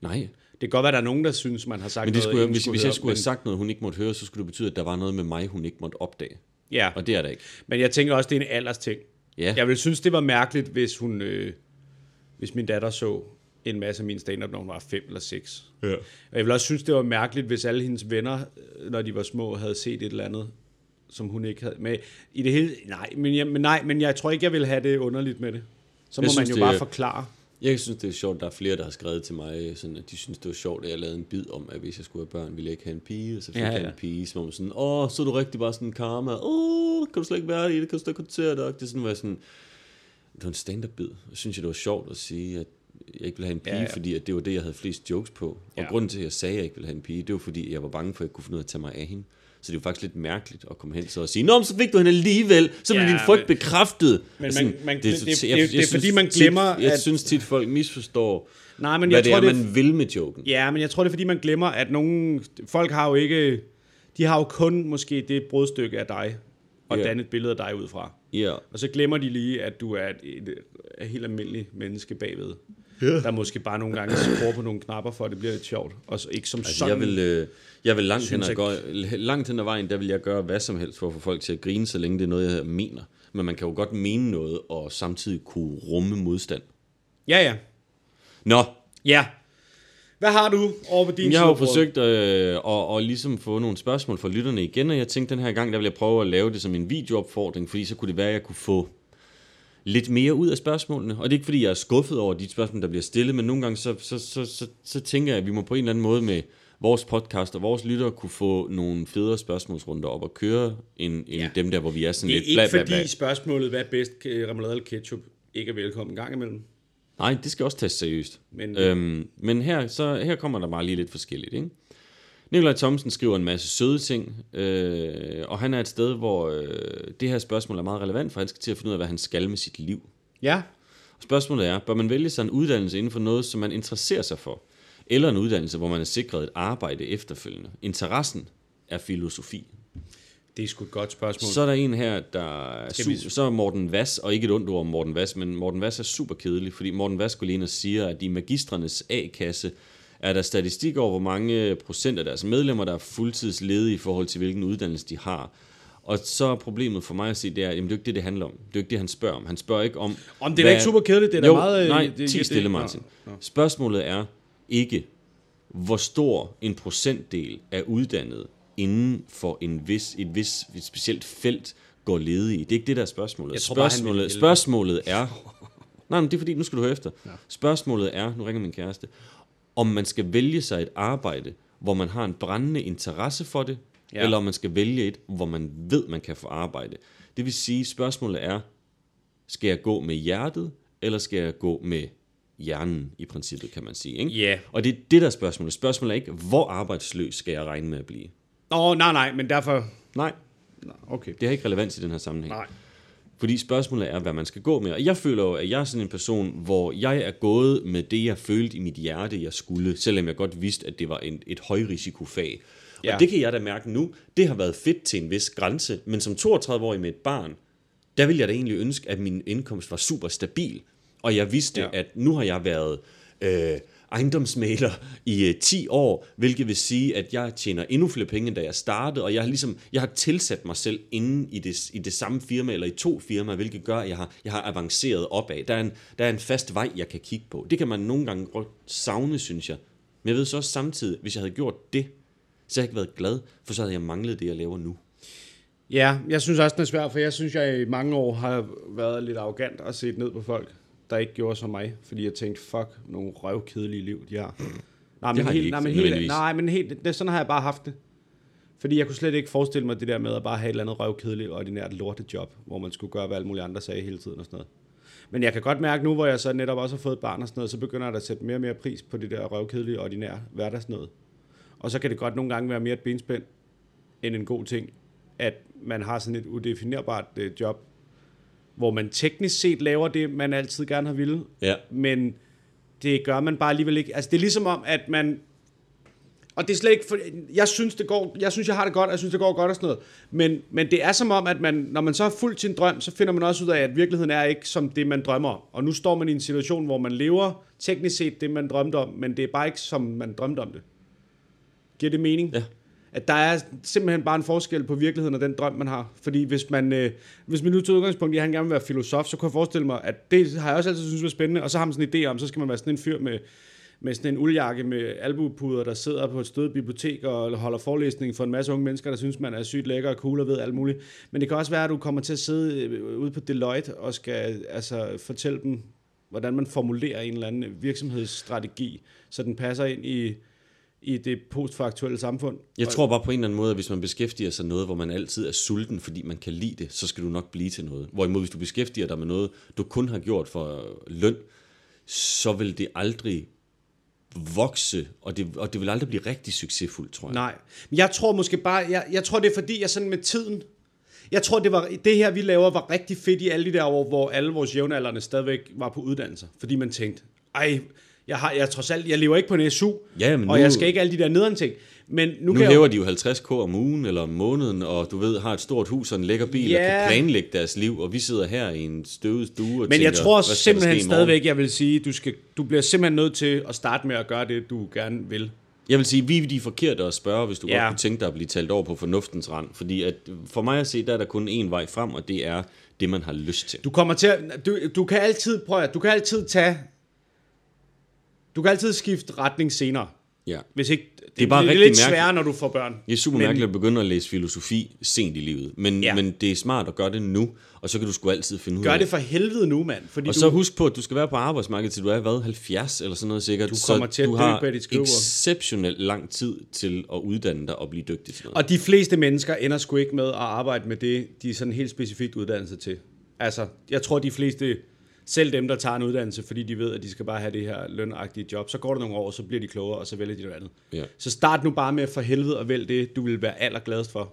Nej. Det kan godt være, at der er nogen, der synes, man har sagt Men det noget, skulle, jeg, ingen hvis, skulle hvis jeg høre, skulle have men- sagt noget, hun ikke måtte høre, så skulle det betyde, at der var noget med mig, hun ikke måtte opdage. Ja, Og det er der ikke. men jeg tænker også, det er en aldersting. Ja. Jeg vil synes, det var mærkeligt, hvis hun... Øh, hvis min datter så en masse af min stand-up, når hun var 5 eller 6. Ja. Og jeg vil også synes, det var mærkeligt, hvis alle hendes venner, øh, når de var små, havde set et eller andet, som hun ikke havde med. I det hele... Nej, men jeg, men nej, men jeg tror ikke, jeg vil have det underligt med det. Så må Jeg man synes, jo bare er- forklare. Jeg synes, det er sjovt, der er flere, der har skrevet til mig, sådan, at de synes, det var sjovt, at jeg lavede en bid om, at hvis jeg skulle have børn, ville jeg ikke have en pige, og så fik Ja, ja, jeg en pige, som var sådan, åh, så er du rigtig bare sådan karma, åh, kan du slet ikke være i det, kan du slet ikke håndtere det, det er sådan, hvor jeg sådan, det var en stand-up-bid, og synes jeg, det var sjovt at sige, at jeg ikke ville have en pige, Ja, ja, fordi at det var det, jeg havde flest jokes på. Og ja. grunden til, at jeg sagde, at jeg ikke ville have en pige, det var fordi, jeg var bange for, at jeg kunne finde ud af at tage mig af hende. Så det var faktisk lidt mærkeligt at komme hen så og sige, Nå, så fik du hende alligevel, så blev Ja, din frygt men- bekræftet. Men Og man- man- det- det- jeg- det er jeg fordi, man tit- glemmer, Jeg at- synes tit, folk misforstår, Nej, men hvad jeg det tror, er, det er, man vil med joken. Ja, men jeg tror, det er, fordi man glemmer, at nogle... Folk har jo ikke... De har jo kun måske det brudstykke af dig, og Ja. danne et billede af dig ud fra. Ja. Og så glemmer de lige, at du er et, et, et helt almindeligt menneske bagved. Yeah. Der måske bare nogle gange skruer på nogle knapper, for at det bliver lidt sjovt. Og så ikke som Altså, sådan. jeg vil, øh, jeg vil langt, hen ad, gå, langt hen ad vejen, der vil jeg gøre hvad som helst for at få folk til at grine, så længe det er noget, jeg mener. Men man kan jo godt mene noget, og samtidig kunne rumme modstand. Ja, ja. Nå, Ja. Hvad har du over på din jeg har jo forsøgt øh, at, at ligesom få nogle spørgsmål fra lytterne igen, og jeg tænkte, den her gang, der vil jeg prøve at lave det som en videoopfordring, fordi så kunne det være, at jeg kunne få lidt mere ud af spørgsmålene. Og det er ikke, fordi jeg er skuffet over de spørgsmål, der bliver stillet, men nogle gange så, så, så, så, så tænker jeg, at vi må på en eller anden måde med vores podcast og vores lyttere kunne få nogle federe spørgsmålsrunder op og køre, end, end Ja. dem der, hvor vi er sådan Det er lidt ikke bla, bla, fordi bla. spørgsmålet, hvad er bedst, remoulade eller ketchup, ikke er velkommen en gang imellem. Nej, det skal også tages seriøst. Men- Men, øhm, men her, så, her kommer der bare lige lidt forskelligt. Ikke? Nikolaj Thomsen skriver en masse søde ting, øh, og han er et sted, hvor øh, det her spørgsmål er meget relevant, for han skal til at finde ud af, hvad han skal med sit liv. Ja. Spørgsmålet er, bør man vælge sig en uddannelse inden for noget, som man interesserer sig for, eller en uddannelse, hvor man er sikret et arbejde efterfølgende? Interessen er filosofi. Det er sgu et godt spørgsmål. Så er der en her, der er vi- så er Morten Vass, og ikke et ondt ord om Morten Vass, men Morten Vass er super kedelig, fordi Morten Vass går lige ind og siger, at i magistrenes A-kasse er der statistik over, hvor mange procent af deres medlemmer, der er fuldtidsledige i forhold til, hvilken uddannelse de har. Og så er problemet for mig at se, det er, jamen det er jo ikke det, det handler om. Det er jo ikke det, han spørger om. Han spørger ikke om... Om det er da ikke super kedeligt, det er da jo, meget, øh, Nej, det- 10 stille, Martin. nå, nå. Spørgsmålet er ikke, hvor stor en procentdel af uddannet inden for en vis, et vis et specielt felt går ledige. Det er ikke det, der er spørgsmålet. Jeg tror spørgsmålet, spørgsmålet er... Nej, men det er fordi, nu skal du høre efter. Ja. Spørgsmålet er, nu ringer min kæreste, om man skal vælge sig et arbejde, hvor man har en brændende interesse for det, Ja. eller om man skal vælge et, hvor man ved, man kan få arbejde. Det vil sige, spørgsmålet er, skal jeg gå med hjertet, eller skal jeg gå med hjernen, i princippet, kan man sige. Ikke? Ja. Og det er det, der er spørgsmålet. Spørgsmålet er ikke, hvor arbejdsløs skal jeg regne med at blive? Åh, nej, nej, men derfor... Nej, Okay. det har ikke relevans i den her sammenhæng. Nej. Fordi spørgsmålet er, hvad man skal gå med. Og jeg føler jo, at jeg er sådan en person, hvor jeg er gået med det, jeg følte i mit hjerte, jeg skulle, selvom jeg godt vidste, at det var en, et højrisikofag. Og Ja. det kan jeg da mærke nu. Det har været fedt til en vis grænse, men som 32-årig med et barn, der ville jeg da egentlig ønske, at min indkomst var super stabil. Og jeg vidste, ja. at nu har jeg været øh, ejendomsmaler i øh, 10 år, hvilket vil sige, at jeg tjener endnu flere penge, end da jeg startede, og jeg har, ligesom, jeg har tilsat mig selv inde i det, i det samme firma, eller i to firmaer, hvilket gør, at jeg har, jeg har avanceret opad. Der er, en, der er en fast vej, jeg kan kigge på. Det kan man nogle gange godt savne, synes jeg. Men jeg ved så også samtidig, hvis jeg havde gjort det, så havde jeg ikke været glad, for så havde jeg manglet det, jeg laver nu. Ja, jeg synes også, den er svær, for jeg synes, jeg i mange år har været lidt arrogant og set ned på folk, der ikke gjorde som mig, fordi jeg tænkte, fuck, nogle røvkedelige liv, de har. Nej, men har de helt, nej, men helt, nej, men helt, det, sådan har jeg bare haft det. Fordi jeg kunne slet ikke forestille mig det der med at bare have et eller andet røvkedeligt ordinært lortejob, hvor man skulle gøre, hvad alle mulige andre sagde hele tiden og sådan noget. Men jeg kan godt mærke nu, hvor jeg så netop også har fået et barn og sådan noget, så begynder jeg at sætte mere og mere pris på det der røvkedelige ordinære hverdagsnød. Og så kan det godt nogle gange være mere et benspænd end en god ting, at man har sådan et udefinerbart øh, job, hvor man teknisk set laver det, man altid gerne har ville, Ja. men det gør man bare alligevel ikke. Altså det er ligesom om, at man... Og det er slet ikke... For, jeg synes, det går, jeg synes, jeg har det godt, jeg synes, det går godt og sådan noget. Men, men det er som om, at man, når man så har fulgt sin drøm, så finder man også ud af, at virkeligheden er ikke som det, man drømmer om. Og nu står man i en situation, hvor man lever teknisk set det, man drømte om, men det er bare ikke, som man drømte om det. Giver det mening? Ja. At der er simpelthen bare en forskel på virkeligheden og den drøm, man har. Fordi hvis man, øh, hvis man nu tog udgangspunkt i, at han gerne vil være filosof, så kunne jeg forestille mig, at det har jeg også altid synes var spændende, og så har man sådan en idé om, så skal man være sådan en fyr med, med sådan en uldjakke med albuepuder, der sidder på et stødt bibliotek og holder forelæsning for en masse unge mennesker, der synes, man er sygt lækker og cool og ved alt muligt. Men det kan også være, at du kommer til at sidde øh, ude på Deloitte og skal altså, fortælle dem, hvordan man formulerer en eller anden virksomhedsstrategi, så den passer ind i, i det postfaktuelle samfund. Jeg tror bare på en eller anden måde, at hvis man beskæftiger sig med noget, hvor man altid er sulten, fordi man kan lide det, så skal du nok blive til noget. Hvorimod, hvis du beskæftiger dig med noget, du kun har gjort for løn, så vil det aldrig vokse, og det, og det vil aldrig blive rigtig succesfuldt, tror jeg. Nej, men jeg tror måske bare, jeg, jeg tror det er fordi, jeg sådan med tiden, jeg tror det var, det her vi laver var rigtig fedt i alle de der år, hvor alle vores jævnaldrende stadigvæk var på uddannelser, fordi man tænkte, ej, jeg, har, jeg, trods alt, jeg lever ikke på en SU, Ja, men og nu- jeg skal ikke alle de der nederen ting. Men nu, Nu kan jeg, hæver de jo 50k om ugen eller om måneden, og du ved, har et stort hus og en lækker bil, yeah. og Ja. kan planlægge deres liv, og vi sidder her i en støvet stue og men tænker, jeg tror simpelthen stadigvæk, jeg vil sige, du, skal, du bliver simpelthen nødt til at starte med at gøre det, du gerne vil. Jeg vil sige, vi er de forkerte at spørge, hvis du Ja. godt kunne tænke dig at blive talt over på fornuftens rand. Fordi at for mig at se, der er der kun én vej frem, og det er det, man har lyst til. Du kommer til at, du, du kan altid, prøv at, du kan altid tage, du kan altid skifte retning senere. Ja. Hvis ikke, det, er bare det er rigtig lidt mærkeligt. sværere, når du får børn. Det er super Men- mærkeligt at begynde at læse filosofi sent i livet. Men, Ja. men det er smart at gøre det nu, og så kan du sgu altid finde ud Gør af det for helvede nu, mand. Fordi Og du, så husk på, at du skal være på arbejdsmarkedet, til du er, hvad, 70 eller sådan noget sikkert. Du kommer så til at du har dit exceptionelt lang tid til at uddanne dig og blive dygtig til noget. Og de fleste mennesker ender sgu ikke med at arbejde med det, de er sådan helt specifikt uddannelse til. Altså, jeg tror, de fleste, selv dem, der tager en uddannelse, fordi de ved, at de skal bare have det her lønagtige job, så går der nogle år, så bliver de klogere, og så vælger de noget andet. Ja. Så start nu bare med for helvede at vælge det, du vil være allergladest for.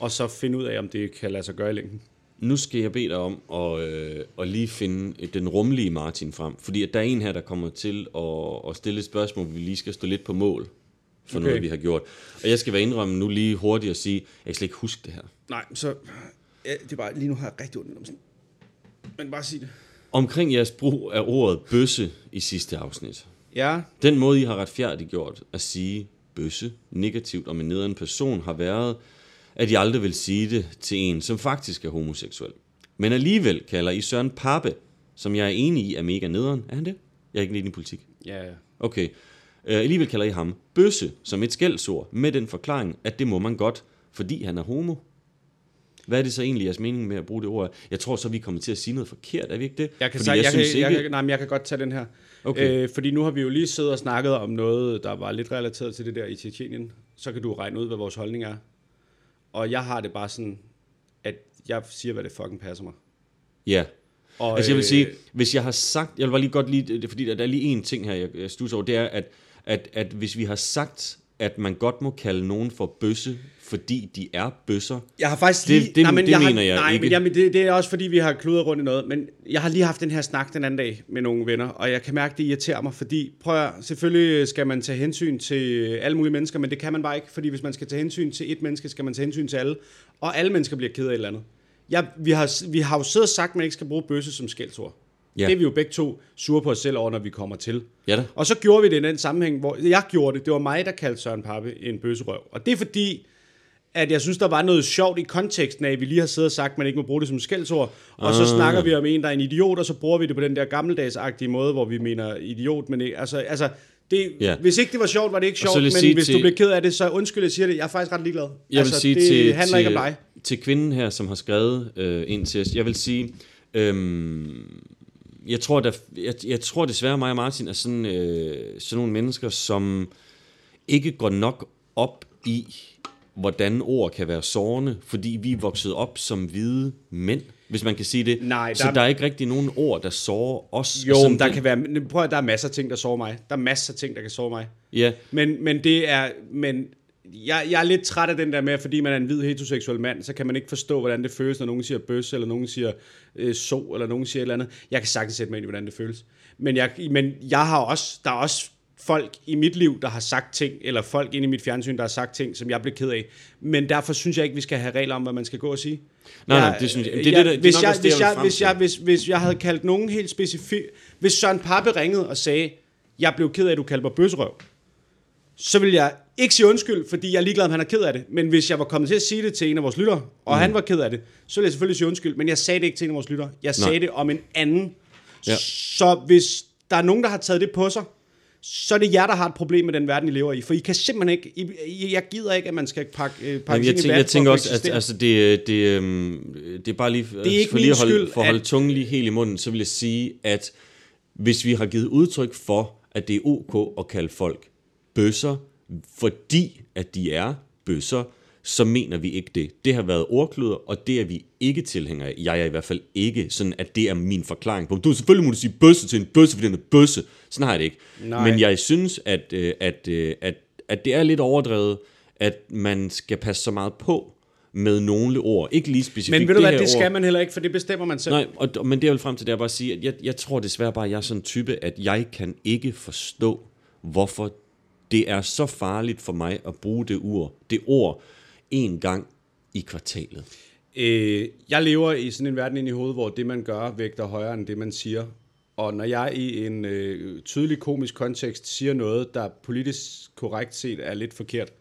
Og så finde ud af, om det kan lade sig gøre i længden. Nu skal jeg bede dig om at, øh, at lige finde den rummelige Martin frem. Fordi at der er en her, der kommer til at, at stille et spørgsmål, hvor vi lige skal stå lidt på mål for Okay. noget, vi har gjort. Og jeg skal være indrømme nu lige hurtigt og sige, jeg kan slet ikke huske det her. Nej, så... Ja, det er bare, lige nu har jeg rigtig ondt. Men bare sig det. Omkring jeres brug af ordet bøsse i sidste afsnit. Ja, Den måde, I har retfærdiggjort at sige bøsse negativt om en nederen person, har været, at I aldrig vil sige det til en, som faktisk er homoseksuel. Men alligevel kalder I Søren Pape, som jeg er enig i er mega nederen. Er han det? Jeg er ikke lidt i politik. ja, ja. Okay. Uh, alligevel kalder I ham bøsse som et skældsord, med den forklaring, at det må man godt, fordi han er homo. Hvad er det så egentlig jeres mening med at bruge det ord? Jeg tror så, vi kommer til at sige noget forkert, er vi ikke det? Jeg kan, sige, jeg, synes kan, jeg, kan, nej, men jeg kan godt tage den her. Okay. Øh, fordi nu har vi jo lige siddet og snakket om noget, der var lidt relateret til det der i Tjetjenien. Så kan du regne ud, hvad vores holdning er. Og jeg har det bare sådan, at jeg siger, hvad det fucking passer mig. Ja. Og, Altså jeg vil øh, sige, hvis jeg har sagt, jeg vil bare lige godt lige, fordi der der er lige en ting her, jeg, jeg stusser over, det er, at, at, at hvis vi har sagt, at man godt må kalde nogen for bøsse, fordi de er bøsser, Jeg har faktisk Det- lige... det- nej, men det jeg mener har, jeg nej, ikke. Men jamen, det, det er også fordi, vi har kludret rundt i noget. Men jeg har lige haft den her snak den anden dag med nogle venner, og jeg kan mærke, det irriterer mig, fordi prøv at, selvfølgelig skal man tage hensyn til alle mulige mennesker, men det kan man bare ikke, fordi hvis man skal tage hensyn til et menneske, skal man tage hensyn til alle, og alle mennesker bliver ked af et eller andet. Jeg, vi, har, vi har jo siddet og sagt, at man ikke skal bruge bøsse som skældsord. Ja. Det er vi jo begge to sure på os selv over, når vi kommer til. Ja da. Og så gjorde vi det i den sammenhæng, hvor jeg gjorde det. Det var mig, der kaldte Søren Pappe en bøsserøv. Og det er fordi, at jeg synes, der var noget sjovt i konteksten af, at vi lige har siddet og sagt, at man ikke må bruge det som skældsord. Og så snakker vi om en, der er en idiot, og så bruger vi det på den der gammeldagsagtige måde, hvor vi mener idiot. Men ikke, altså, altså det, Ja. hvis ikke det var sjovt, var det ikke sjovt. Men hvis til- du bliver ked af det, så undskyld, jeg siger det. Jeg er faktisk ret ligeglad. Jeg altså, vil sige det til, handler til, ikke om dig. til kvinden her, som har skrevet øh, ind til os, jeg vil sige, øhm, jeg, tror, der, jeg, jeg tror desværre, mig og Martin er sådan, øh, sådan nogle mennesker, som ikke går nok op i hvordan ord kan være sårende, fordi vi er vokset op som hvide mænd, hvis man kan sige det. Nej, så der- der er ikke rigtig nogen ord, der sårer os. Jo, Sådan men der det- kan være, prøv at der er masser af ting, der sover mig. Der er masser af ting, der kan sove mig. Ja, Men, men det er, men jeg, jeg er lidt træt af den der med, at fordi man er en hvid heteroseksuel mand, så kan man ikke forstå, hvordan det føles, når nogen siger bøs, eller nogen siger øh, så, eller nogen siger et eller andet. Jeg kan sagtens sætte mig ind i, hvordan det føles. Men jeg, men jeg har også, der er også folk i mit liv, der har sagt ting, eller folk inde i mit fjernsyn, der har sagt ting, som jeg blev ked af. Men derfor synes jeg ikke, vi skal have regler om, hvad man skal gå og sige. Nej, nej, det synes jeg- det er det, det er hvis jeg, også det, hvis jeg vil jeg, hvis jeg, hvis, hvis jeg havde kaldt nogen helt specifikt... Hvis Søren Pape ringede og sagde, jeg blev ked af, at du kaldte mig bøsserøv, så vil jeg ikke sige undskyld, fordi jeg er ligeglad, om han er ked af det. Men hvis jeg var kommet til at sige det til en af vores lyttere, og mm. han var ked af det, så ville jeg selvfølgelig sige undskyld. Men jeg sagde det ikke til en af vores lyttere. Jeg sagde Nej. det om en anden. Ja. Så hvis der er nogen, der har taget det på sig, så er det jer, der har et problem med den verden, I lever i. For I kan simpelthen ikke... I, jeg gider ikke, at man skal pakke, øh, pakke Jamen, jeg, tænker, jeg tænker også, at altså, det, det, øhm, det er bare lige, Det er ikke for lige at holde, skyld, for at holde tungen lige helt i munden, så vil jeg sige, at hvis vi har givet udtryk for, at det er ok at kalde folk bøsser, fordi at de er bøsser, så mener vi ikke det. Det har været ordkluder, og det er vi ikke tilhængere af. Jeg er i hvert fald ikke sådan, at det er min forklaring på. Du selvfølgelig må du sige bøsse til en bøsse, fordi den er bøsse. Sådan har jeg det ikke. Nej. Men jeg synes, at, øh, at, øh, at, at det er lidt overdrevet, at man skal passe så meget på med nogle ord. Ikke lige specifikt Men ved du hvad, her det skal ord. man heller ikke, for det bestemmer man selv. Nej, og, men det jeg vil frem til, det er bare at sige, at jeg, jeg tror desværre bare, at jeg er sådan en type, at jeg kan ikke forstå, hvorfor det er så farligt for mig at bruge det ord, det ord en gang i kvartalet. Øh, jeg lever i sådan en verden inde i hovedet, hvor det, man gør, vægter højere end det, man siger. Og når jeg i en øh, tydelig komisk kontekst siger noget, der politisk korrekt set er lidt forkert,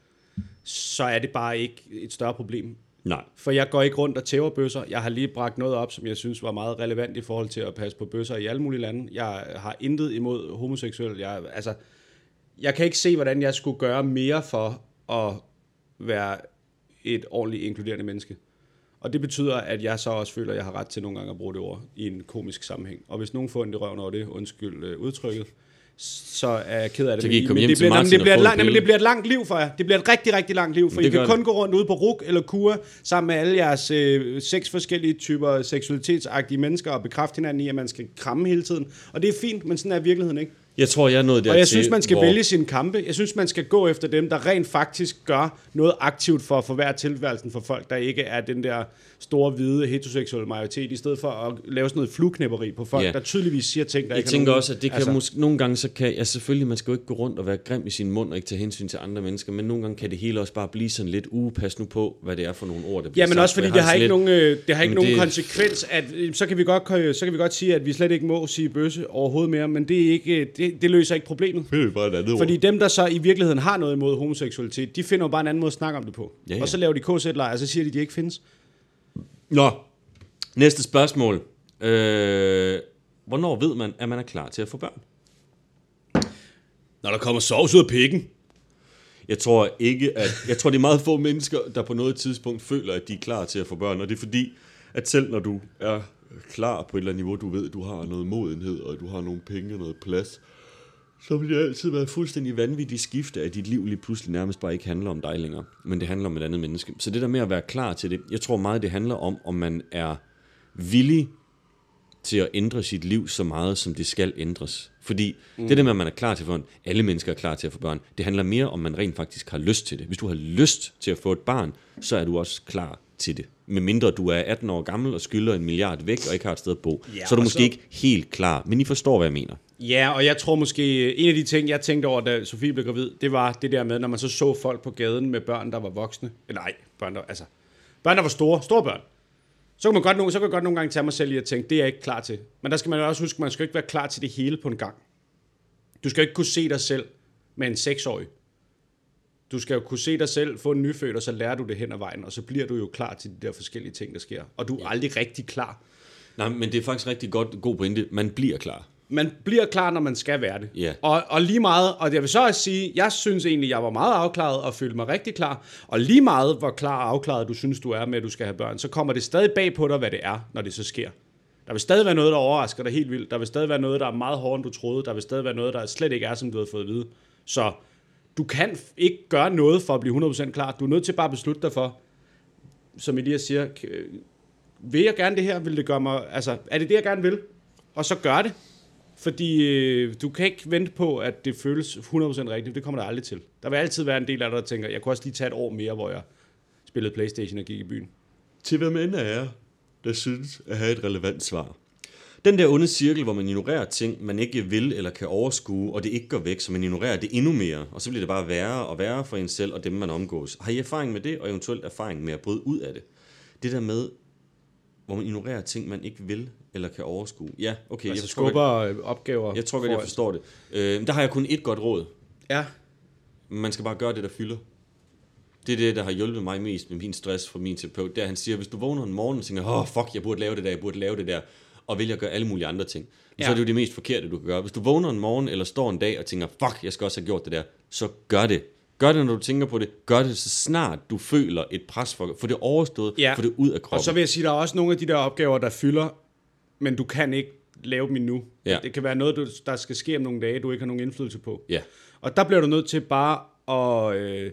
så er det bare ikke et større problem. Nej. For jeg går ikke rundt og tæver bøsser. Jeg har lige bragt noget op, som jeg synes var meget relevant i forhold til at passe på bøsser i alle mulige lande. Jeg har intet imod homoseksuelle. Jeg, altså, jeg kan ikke se, hvordan jeg skulle gøre mere for at være et ordentligt inkluderende menneske. Og det betyder, at jeg så også føler, at jeg har ret til nogle gange at bruge det ord i en komisk sammenhæng. Og hvis nogen får en i røven over det, undskyld øh, udtrykket, så er jeg ked af det. Så kan I Men- komme men hjem det bliver, Martin det bliver, et en langt, jamen, pille. det bliver et langt liv for jer. Det bliver et rigtig, rigtig langt liv, for Det I kan kun det. gå rundt ude på RUK eller KUR sammen med alle jeres øh, seks forskellige typer seksualitetsagtige mennesker og bekræfte hinanden i, at man skal kramme hele tiden. Og det er fint, men sådan er virkeligheden ikke. Jeg tror, jeg er nået dertil, Og jeg synes, man skal hvor... vælge sine kampe. Jeg synes, man skal gå efter dem, der rent faktisk gør noget aktivt for at forværre tilværelsen for folk, der ikke er den der store, hvide, heteroseksuelle majoritet, i stedet for at lave sådan noget flugknæpperi på folk, Ja. der tydeligvis siger ting, der Jeg ikke har tænker nogen- også, at det kan altså, måske, nogle gange, så kan, ja selvfølgelig, man skal jo ikke gå rundt og være grim i sin mund og ikke tage hensyn til andre mennesker, men nogle gange kan det hele også bare blive sådan lidt, uh, pas nu på, hvad det er for nogle ord, der bliver Ja, men sagt, også for fordi jeg det har ikke lidt- nogen, øh, det har ikke Jamen, nogen det- konsekvens, at øh, så kan, vi godt, så kan vi godt sige, at vi slet ikke må sige bøsse overhovedet mere, men det, er ikke, øh, det, det løser ikke problemet. Det er bare et andet Fordi dem, der så i virkeligheden har noget imod homoseksualitet, de finder jo bare en anden måde at snakke om det på. Ja, ja. Og så laver de KZ-lejre, og så siger de, at de ikke findes. Nå, næste spørgsmål. Øh, hvornår ved man, at man er klar til at få børn? Når der kommer sovs ud af pikken. Jeg tror ikke, at... Jeg tror, det er meget få mennesker, der på noget tidspunkt føler, at de er klar til at få børn. Og det er fordi, at selv når du er klar på et eller andet niveau, du ved, at du har noget modenhed, og du har nogle penge og noget plads, så vil det altid være fuldstændig vanvittigt skifte, at dit liv lige pludselig nærmest bare ikke handler om dig længere, men det handler om et andet menneske. Så det der med at være klar til det, jeg tror meget, det handler om, om man er villig til at ændre sit liv så meget, som det skal ændres. Fordi mm. det der med, at man er klar til at få børn, alle mennesker er klar til at få børn, det handler mere om, man rent faktisk har lyst til det. Hvis du har lyst til at få et barn, så er du også klar til det. Med mindre du er 18 år gammel og skylder en milliard væk og ikke har et sted at bo, Ja, så er du måske så- ikke helt klar. Men I forstår, hvad jeg mener. Ja, og jeg tror måske, en af de ting, jeg tænkte over, da Sofie blev gravid, det var det der med, når man så så folk på gaden med børn, der var voksne. Eller nej, børn, der, altså, børn, der var store, store børn. Så kan man godt, nogle- så kan jeg godt nogle gange tage mig selv i at tænke, det er jeg ikke klar til. Men der skal man også huske, man skal ikke være klar til det hele på en gang. Du skal ikke kunne se dig selv med en seksårig. Du skal jo kunne se dig selv, få en nyfødt, og så lærer du det hen ad vejen, og så bliver du jo klar til de der forskellige ting, der sker. Og du er aldrig rigtig klar. Nej, men det er faktisk rigtig godt, god pointe. Man bliver klar. man bliver klar, når man skal være det. Ja. Og, og lige meget, og jeg vil så også sige, jeg synes egentlig, jeg var meget afklaret og følte mig rigtig klar. Og lige meget, hvor klar og afklaret du synes, du er med, at du skal have børn, så kommer det stadig bag på dig, hvad det er, når det så sker. Der vil stadig være noget, der overrasker dig helt vildt. Der vil stadig være noget, der er meget hårdere, end du troede. Der vil stadig være noget, der slet ikke er, som du havde fået at vide. Så du kan ikke gøre noget for at blive 100% klar. Du er nødt til bare at beslutte dig for, som Elias siger, øh, vil jeg gerne det her? Vil det gøre mig, altså, er det det, jeg gerne vil? Og så gør det. Fordi øh, du kan ikke vente på, at det føles 100% rigtigt. Det kommer der aldrig til. Der vil altid være en del af dig, der tænker, jeg kunne også lige tage et år mere, hvor jeg spillede Playstation og gik i byen. Til hvem end af jer, der synes at have et relevant svar. Den der onde cirkel, hvor man ignorerer ting, man ikke vil eller kan overskue, og det ikke går væk, så man ignorerer det endnu mere, og så bliver det bare værre og værre for en selv og dem, man omgås. Har I erfaring med det, og eventuelt erfaring med at bryde ud af det? Det der med, hvor man ignorerer ting, man ikke vil eller kan overskue. Ja, okay, Altså jeg, skubber godt, øh, opgaver. jeg tror godt, jeg forstår det. Øh, der har jeg kun et godt råd. Ja, Man skal bare gøre det, der fylder. Det er det, der har hjulpet mig mest med min stress fra min terapeut. Er, at han siger, hvis du vågner en morgen og tænker, åh, oh, fuck, jeg burde lave det der, jeg burde lave det der, og vælger at gøre alle mulige andre ting, ja. så er det jo det mest forkerte, du kan gøre. Hvis du vågner en morgen eller står en dag og tænker, fuck, jeg skal også have gjort det der, så gør det. Gør det, når du tænker på det. Gør det så snart du føler et pres for, for det overstået, Ja. få det ud af kroppen. og så vil jeg sige, der er også nogle af de der opgaver, der fylder, men du kan ikke lave dem endnu. Ja. Det kan være noget, du, der skal ske om nogle dage, du ikke har nogen indflydelse på. Ja. Og der bliver du nødt til bare at... Øh,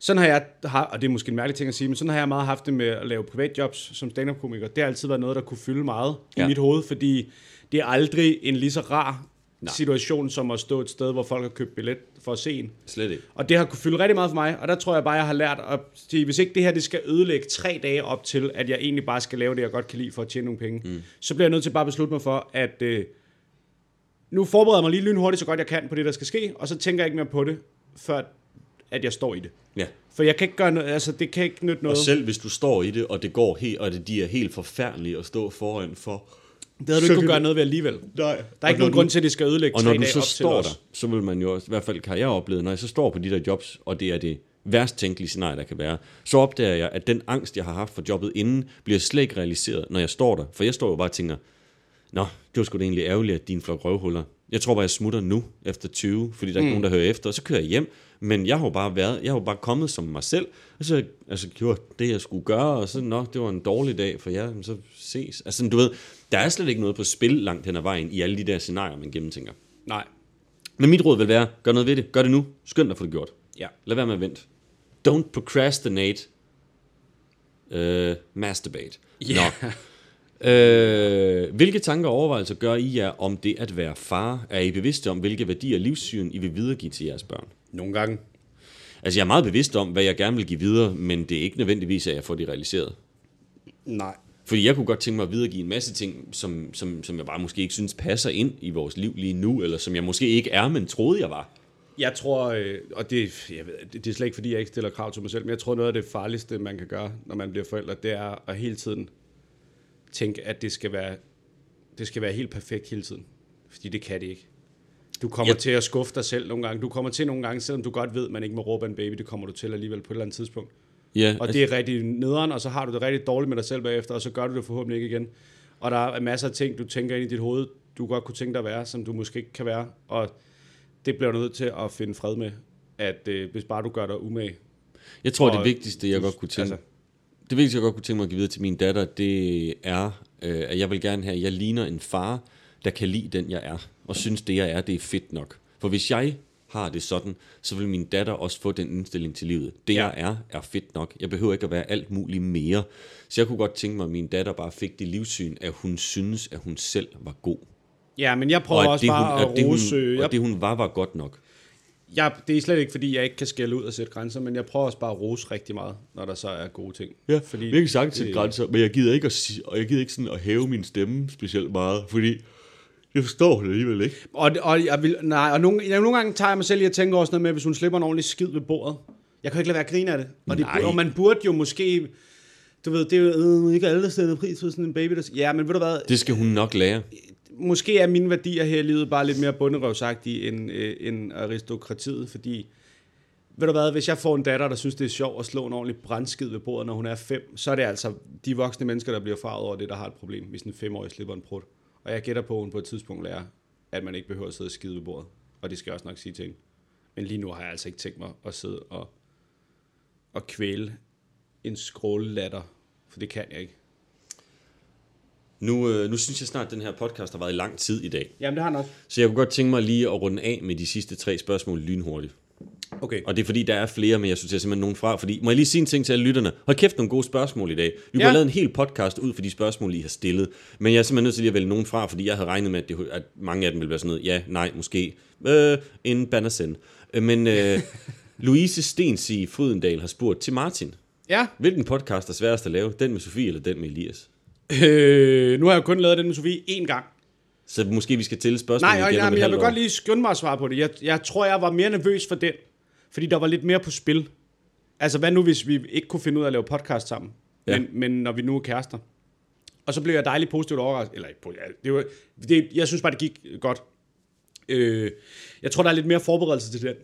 sådan har jeg, har, og det er måske en mærkelig ting at sige, men sådan har jeg meget haft det med at lave privatjobs som stand-up-komiker. Det har altid været noget, der kunne fylde meget ja. I mit hoved, fordi det er aldrig en lige så rar. Nej. situation, som at stå et sted, hvor folk har købt billet for at se en. Slet ikke. Og det har kunne fylde rigtig meget for mig, og der tror jeg bare, jeg har lært at sige, hvis ikke det her det skal ødelægge tre dage op til, at jeg egentlig bare skal lave det, jeg godt kan lide for at tjene nogle penge, mm. så bliver jeg nødt til bare at beslutte mig for, at øh, nu forbereder jeg mig lige lynhurtigt, så godt jeg kan på det, der skal ske, og så tænker jeg ikke mere på det, før at jeg står i det. Ja. For jeg kan ikke gøre noget, altså det kan ikke nytte Og noget. selv hvis du står i det, og det går helt, og det, de er helt forfærdelige at stå foran for, det havde du så ikke kunne gøre du- noget ved alligevel. Nej. Der er ikke nogen grund til, at det skal ødelægge Og når du så står der, så vil man jo også, i hvert fald har jeg oplevet, når jeg så står på de der jobs, og det er det værst tænkelige scenarie, der kan være, så opdager jeg, at den angst, jeg har haft for jobbet inden, bliver slet ikke realiseret, når jeg står der. For jeg står jo bare og tænker, Nå, det var sgu da egentlig ærgerligt, at din flok røvhuller. Jeg tror bare, jeg smutter nu, efter 20, fordi der er ikke nogen, der hører efter, og så kører jeg hjem. Men jeg har jo bare været, jeg har jo bare kommet som mig selv, og så altså, gjort det, jeg skulle gøre, og så, nå, det var en dårlig dag for jer, så ses. Altså, du ved, der er slet ikke noget på spil langt hen ad vejen i alle de der scenarier, man gennemtænker. Nej. Men mit råd vil være, gør noget ved det. Gør det nu. Skynd dig at få det gjort. Ja. Lad være med at vente. Don't procrastinate. Uh, masturbate. Ja. Nå. Øh, hvilke tanker og overvejelser gør I jer om det at være far? Er I bevidste om, hvilke værdier og livssyn I vil videregive til jeres børn? Nogle gange. Altså, jeg er meget bevidst om, hvad jeg gerne vil give videre, men det er ikke nødvendigvis, at jeg får det realiseret. Nej. Fordi jeg kunne godt tænke mig at videregive en masse ting, som, som, som jeg bare måske ikke synes passer ind i vores liv lige nu, eller som jeg måske ikke er, men troede, jeg var. Jeg tror, øh, og det, jeg ved, det, det er slet ikke, fordi jeg ikke stiller krav til mig selv, men jeg tror, noget af det farligste, man kan gøre, når man bliver forældre, det er at hele tiden tænke, at det skal være, det skal være helt perfekt hele tiden. Fordi det kan det ikke. Du kommer ja. til at skuffe dig selv nogle gange. Du kommer til nogle gange, selvom du godt ved, man ikke må råbe en baby, det kommer du til alligevel på et eller andet tidspunkt. Ja, Og det er rigtig nederen, og så har du det rigtig dårligt med dig selv bagefter, og så gør du det forhåbentlig ikke igen. Og der er masser af ting, du tænker ind i dit hoved, du godt kunne tænke dig at være, som du måske ikke kan være. Og det bliver du nødt til at finde fred med, at øh, hvis bare du gør dig umage. Jeg tror, Og det vigtigste, jeg du- godt kunne tænke, altså- altså, det vigtigste, jeg godt kunne tænke mig at give videre til min datter, det er, øh, at jeg vil gerne have, at jeg ligner en far, der kan lide den, jeg er, og synes, det, jeg er, det er fedt nok. For hvis jeg har det sådan, så vil min datter også få den indstilling til livet. Det, Ja. jeg er, er fedt nok. Jeg behøver ikke at være alt muligt mere. Så jeg kunne godt tænke mig, at min datter bare fik det livssyn, at hun synes, at hun selv var god. Ja, men jeg prøver at også det, hun, bare at det, at hun, rose... og Jeg, det, hun var, var godt nok. jeg, det er slet ikke, fordi jeg ikke kan skælde ud og sætte grænser, men jeg prøver også bare at rose rigtig meget, når der så er gode ting. fordi, virkelig sagt til det- grænser, men jeg gider ikke at, og jeg gider ikke sådan at hæve min stemme specielt meget, fordi jeg forstår det alligevel ikke. Og, og, jeg vil, nej, og nogle, jeg, nogle gange tager jeg mig selv i at tænke også noget med, hvis hun slipper en ordentlig skid ved bordet. Jeg kan ikke lade være at grine af det. Og, det, Nej. og man burde jo måske... Du ved, det er jo øh, ikke alle, der sætter pris på sådan en baby, der Ja, men ved du hvad, Det skal hun nok lære. måske er mine værdier her i livet bare lidt mere bunderøvsagtige end, øh, end aristokratiet, fordi ved du hvad, hvis jeg får en datter, der synes, det er sjovt at slå en ordentlig brandskid ved bordet, når hun er fem, så er det altså de voksne mennesker, der bliver farvet over det, der har et problem, hvis en femårig slipper en prut. Og jeg gætter på, at hun på et tidspunkt lærer, at man ikke behøver at sidde og skide ved bordet. Og det skal jeg også nok sige til hende. Men lige nu har jeg altså ikke tænkt mig at sidde og, og kvæle en skrållatter, for det kan jeg ikke. Nu, øh, nu synes jeg snart, at den her podcast har været i lang tid i dag. Jamen, det har nok. Så jeg kunne godt tænke mig lige at runde af med de sidste tre spørgsmål lynhurtigt. Okay. Og det er fordi, der er flere, men jeg synes, jeg simpelthen nogen fra. Fordi, må jeg lige sige en ting til alle lytterne? Hold kæft, nogle gode spørgsmål i dag. Vi Ja. have lavet en hel podcast ud for de spørgsmål, I har stillet. Men jeg er simpelthen nødt til lige at vælge nogen fra, fordi jeg havde regnet med, at, det, at mange af dem ville være sådan noget, ja, nej, måske. Øh, en bandersend. Øh, Men øh, Louise Stensi Frydendal har spurgt til Martin. Ja, Hvilken podcast er sværest at lave? Den med Sofie eller den med Elias? øh, nu har jeg kun lavet den med Sofie én gang. Så måske vi skal stille spørgsmål Nej, igen nej jeg vil godt lige skynde mig at svare på det. Jeg, jeg tror, jeg var mere nervøs for den, fordi der var lidt mere på spil. Altså, hvad nu, hvis vi ikke kunne finde ud af at lave podcast sammen, Ja. men, men når vi nu er kærester? Og så blev jeg dejligt positivt overrasket. Eller ikke, det var, det, jeg synes bare, det gik godt. Øh, jeg tror, der er lidt mere forberedelse til den,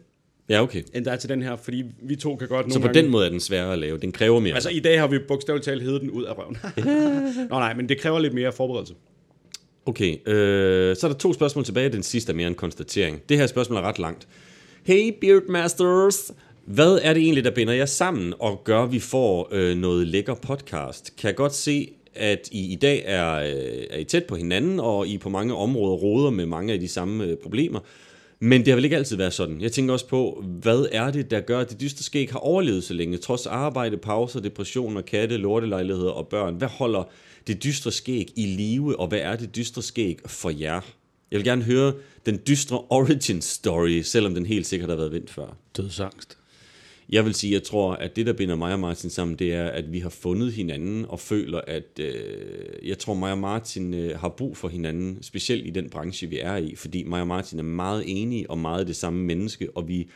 Ja, okay. end der er til den her, fordi vi to kan godt Så nogle på gange... den måde er den sværere at lave. Den kræver mere. Altså, i dag har vi bogstaveligt talt hævet den ud af røven. Nå nej, men det kræver lidt mere forberedelse. Okay, øh, så er der to spørgsmål tilbage. Den sidste er mere en konstatering. Det her spørgsmål er ret langt. Hey Beardmasters, hvad er det egentlig, der binder jer sammen og gør, at vi får øh, noget lækker podcast? Kan jeg godt se, at I i dag er, øh, er I tæt på hinanden, og I på mange områder råder med mange af de samme øh, problemer. Men det har vel ikke altid været sådan. Jeg tænker også på, hvad er det, der gør, at det dystre skæg har overlevet så længe? Trods arbejde, pauser, depression og katte, lortelejligheder og børn. Hvad holder det dystre skæg i live, og hvad er det dystre skæg for jer? Jeg vil gerne høre den dystre origin story, selvom den helt sikkert har været vendt før. Dødsangst. Jeg vil sige, jeg tror, at det, der binder mig og Martin sammen, det er, at vi har fundet hinanden og føler, at øh, jeg tror, mig og Martin øh, har brug for hinanden, specielt i den branche, vi er i, fordi mig og Martin er meget enige og meget det samme menneske, og vi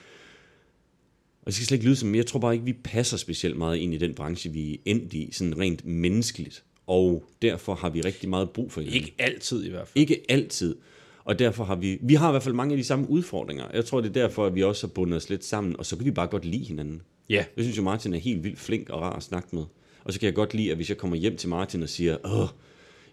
og det skal slet ikke lyde som, jeg tror bare ikke, vi passer specielt meget ind i den branche, vi er endt i, sådan rent menneskeligt. Og derfor har vi rigtig meget brug for hinanden. Ikke altid i hvert fald. Ikke altid. Og derfor har vi, vi har i hvert fald mange af de samme udfordringer. Jeg tror, det er derfor, at vi også har bundet os lidt sammen, og så kan vi bare godt lide hinanden. Ja. Jeg synes jo, Martin er helt vildt flink og rar at snakke med. Og så kan jeg godt lide, at hvis jeg kommer hjem til Martin og siger, åh,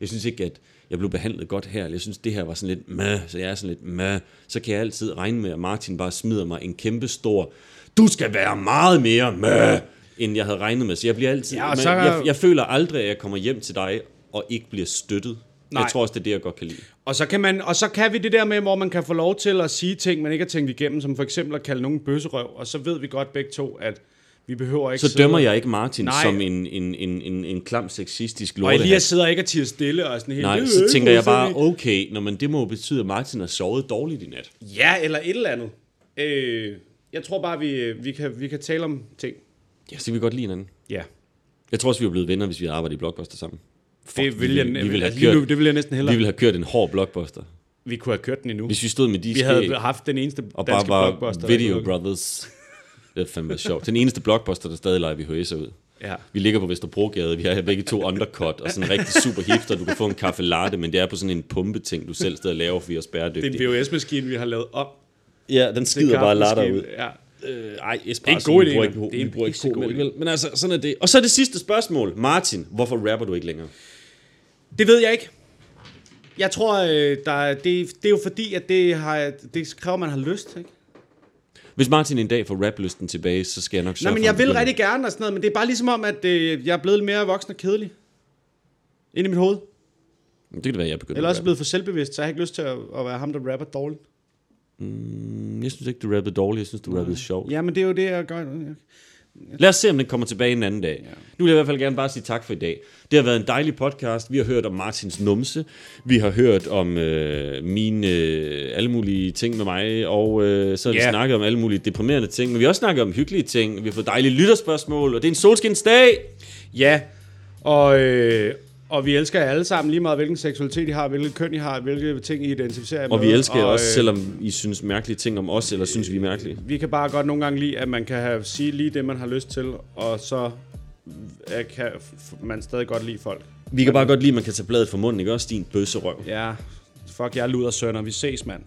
jeg synes ikke, at jeg blev behandlet godt her, eller jeg synes, det her var sådan lidt mæh, så jeg er sådan lidt mæh, så kan jeg altid regne med, at Martin bare smider mig en kæmpe stor, du skal være meget mere mæh, end jeg havde regnet med. Så jeg bliver altid, Ja, så- jeg, jeg føler aldrig, at jeg kommer hjem til dig og ikke bliver støttet. Nej. Jeg tror også, det er det, jeg godt kan lide. Og så, kan man, og så kan vi det der med, hvor man kan få lov til at sige ting, man ikke har tænkt igennem, som for eksempel at kalde nogen bøsserøv, og så ved vi godt begge to, at vi behøver ikke Så sidde- dømmer jeg ikke Martin Nej. som en, en, en, en, en klam sexistisk Og lortehat. Elias sidder ikke og tiger stille og er sådan helt... Nej, "Øh, så øh, tænker jeg hvor bare, okay, når man det må jo betyde, at Martin har sovet dårligt i nat. vi?" Ja, eller et eller andet. Øh, jeg tror bare, vi, vi, kan, vi kan tale om ting. Ja, så kan vi godt lide hinanden. Ja. Jeg tror også, vi var blevet venner, hvis vi havde arbejdet i Blockbuster sammen. Det vil, vi jeg, vil- vi vil have altså, lige kørt- nu, det vil jeg næsten Vi hellere. ville have kørt en hård Blockbuster. Vi kunne have kørt den endnu. Hvis vi stod med de Vi skæg, havde haft den eneste og bare danske var blockbuster. Video Brothers. Det er fandme sjovt. Den eneste Blockbuster, der stadig leger VHS'er ud. Ja. Vi ligger på Vesterbrogade, vi har begge to undercut, og sådan en rigtig super hipster. Du kan få en kaffe latte, men det er på sådan en pumpeting, du selv stadig laver, for vi er Det er bæredygtige. en VHS-maskine, vi har lavet om. Ja, den skider bare latter ud. Ja. Øh, ej, Det er en god idé, Vi det er vi en bruger ikke god idé. Men altså, sådan er det. Og så er det sidste spørgsmål. Martin, hvorfor rapper du ikke længere? Det ved jeg ikke. Jeg tror, øh, der, er- det, det er jo fordi, at det, har, det kræver, at man har lyst. Ikke? Hvis Martin en dag får raplysten tilbage, så skal jeg nok sørge Nej, men jeg vil rigtig gerne og sådan noget, men det er bare ligesom om, at øh, jeg er blevet lidt mere voksen og kedelig. Ind i mit hoved. Det kan det være, jeg begynder Eller også rappe. blevet for selvbevidst, så jeg har ikke lyst til at, at være ham, der rapper dårligt. Mm, Jeg synes ikke, du rappede dårligt. Jeg synes, du rappede sjovt. Ja, men det er jo det, jeg gør. Lad os se, om den kommer tilbage en anden dag. Nu vil jeg i hvert fald gerne bare sige tak for i dag. Det har været en dejlig podcast. Vi har hørt om Martins numse. Vi har hørt om øh, mine øh, alle mulige ting med mig. Og øh, så har vi Ja. snakket om alle mulige deprimerende ting. Men vi har også snakket om hyggelige ting. Vi har fået dejlige lytterspørgsmål. Og det er en solskinsdag. Ja, og, øh, og vi elsker jer alle sammen, lige meget hvilken seksualitet I har, hvilket køn I har, hvilke ting I identificerer jer Og med. vi elsker jer og, også, øh, selvom I synes mærkelige ting om os, eller synes vi er mærkelige. Vi kan bare godt nogle gange lide, at man kan have, sige lige det, man har lyst til, og så øh, kan man stadig godt lide folk. Vi kan bare godt lide, at man kan tage bladet fra munden, ikke også, din bøsserøv? Ja, fuck jer luder sønner, vi ses, mand.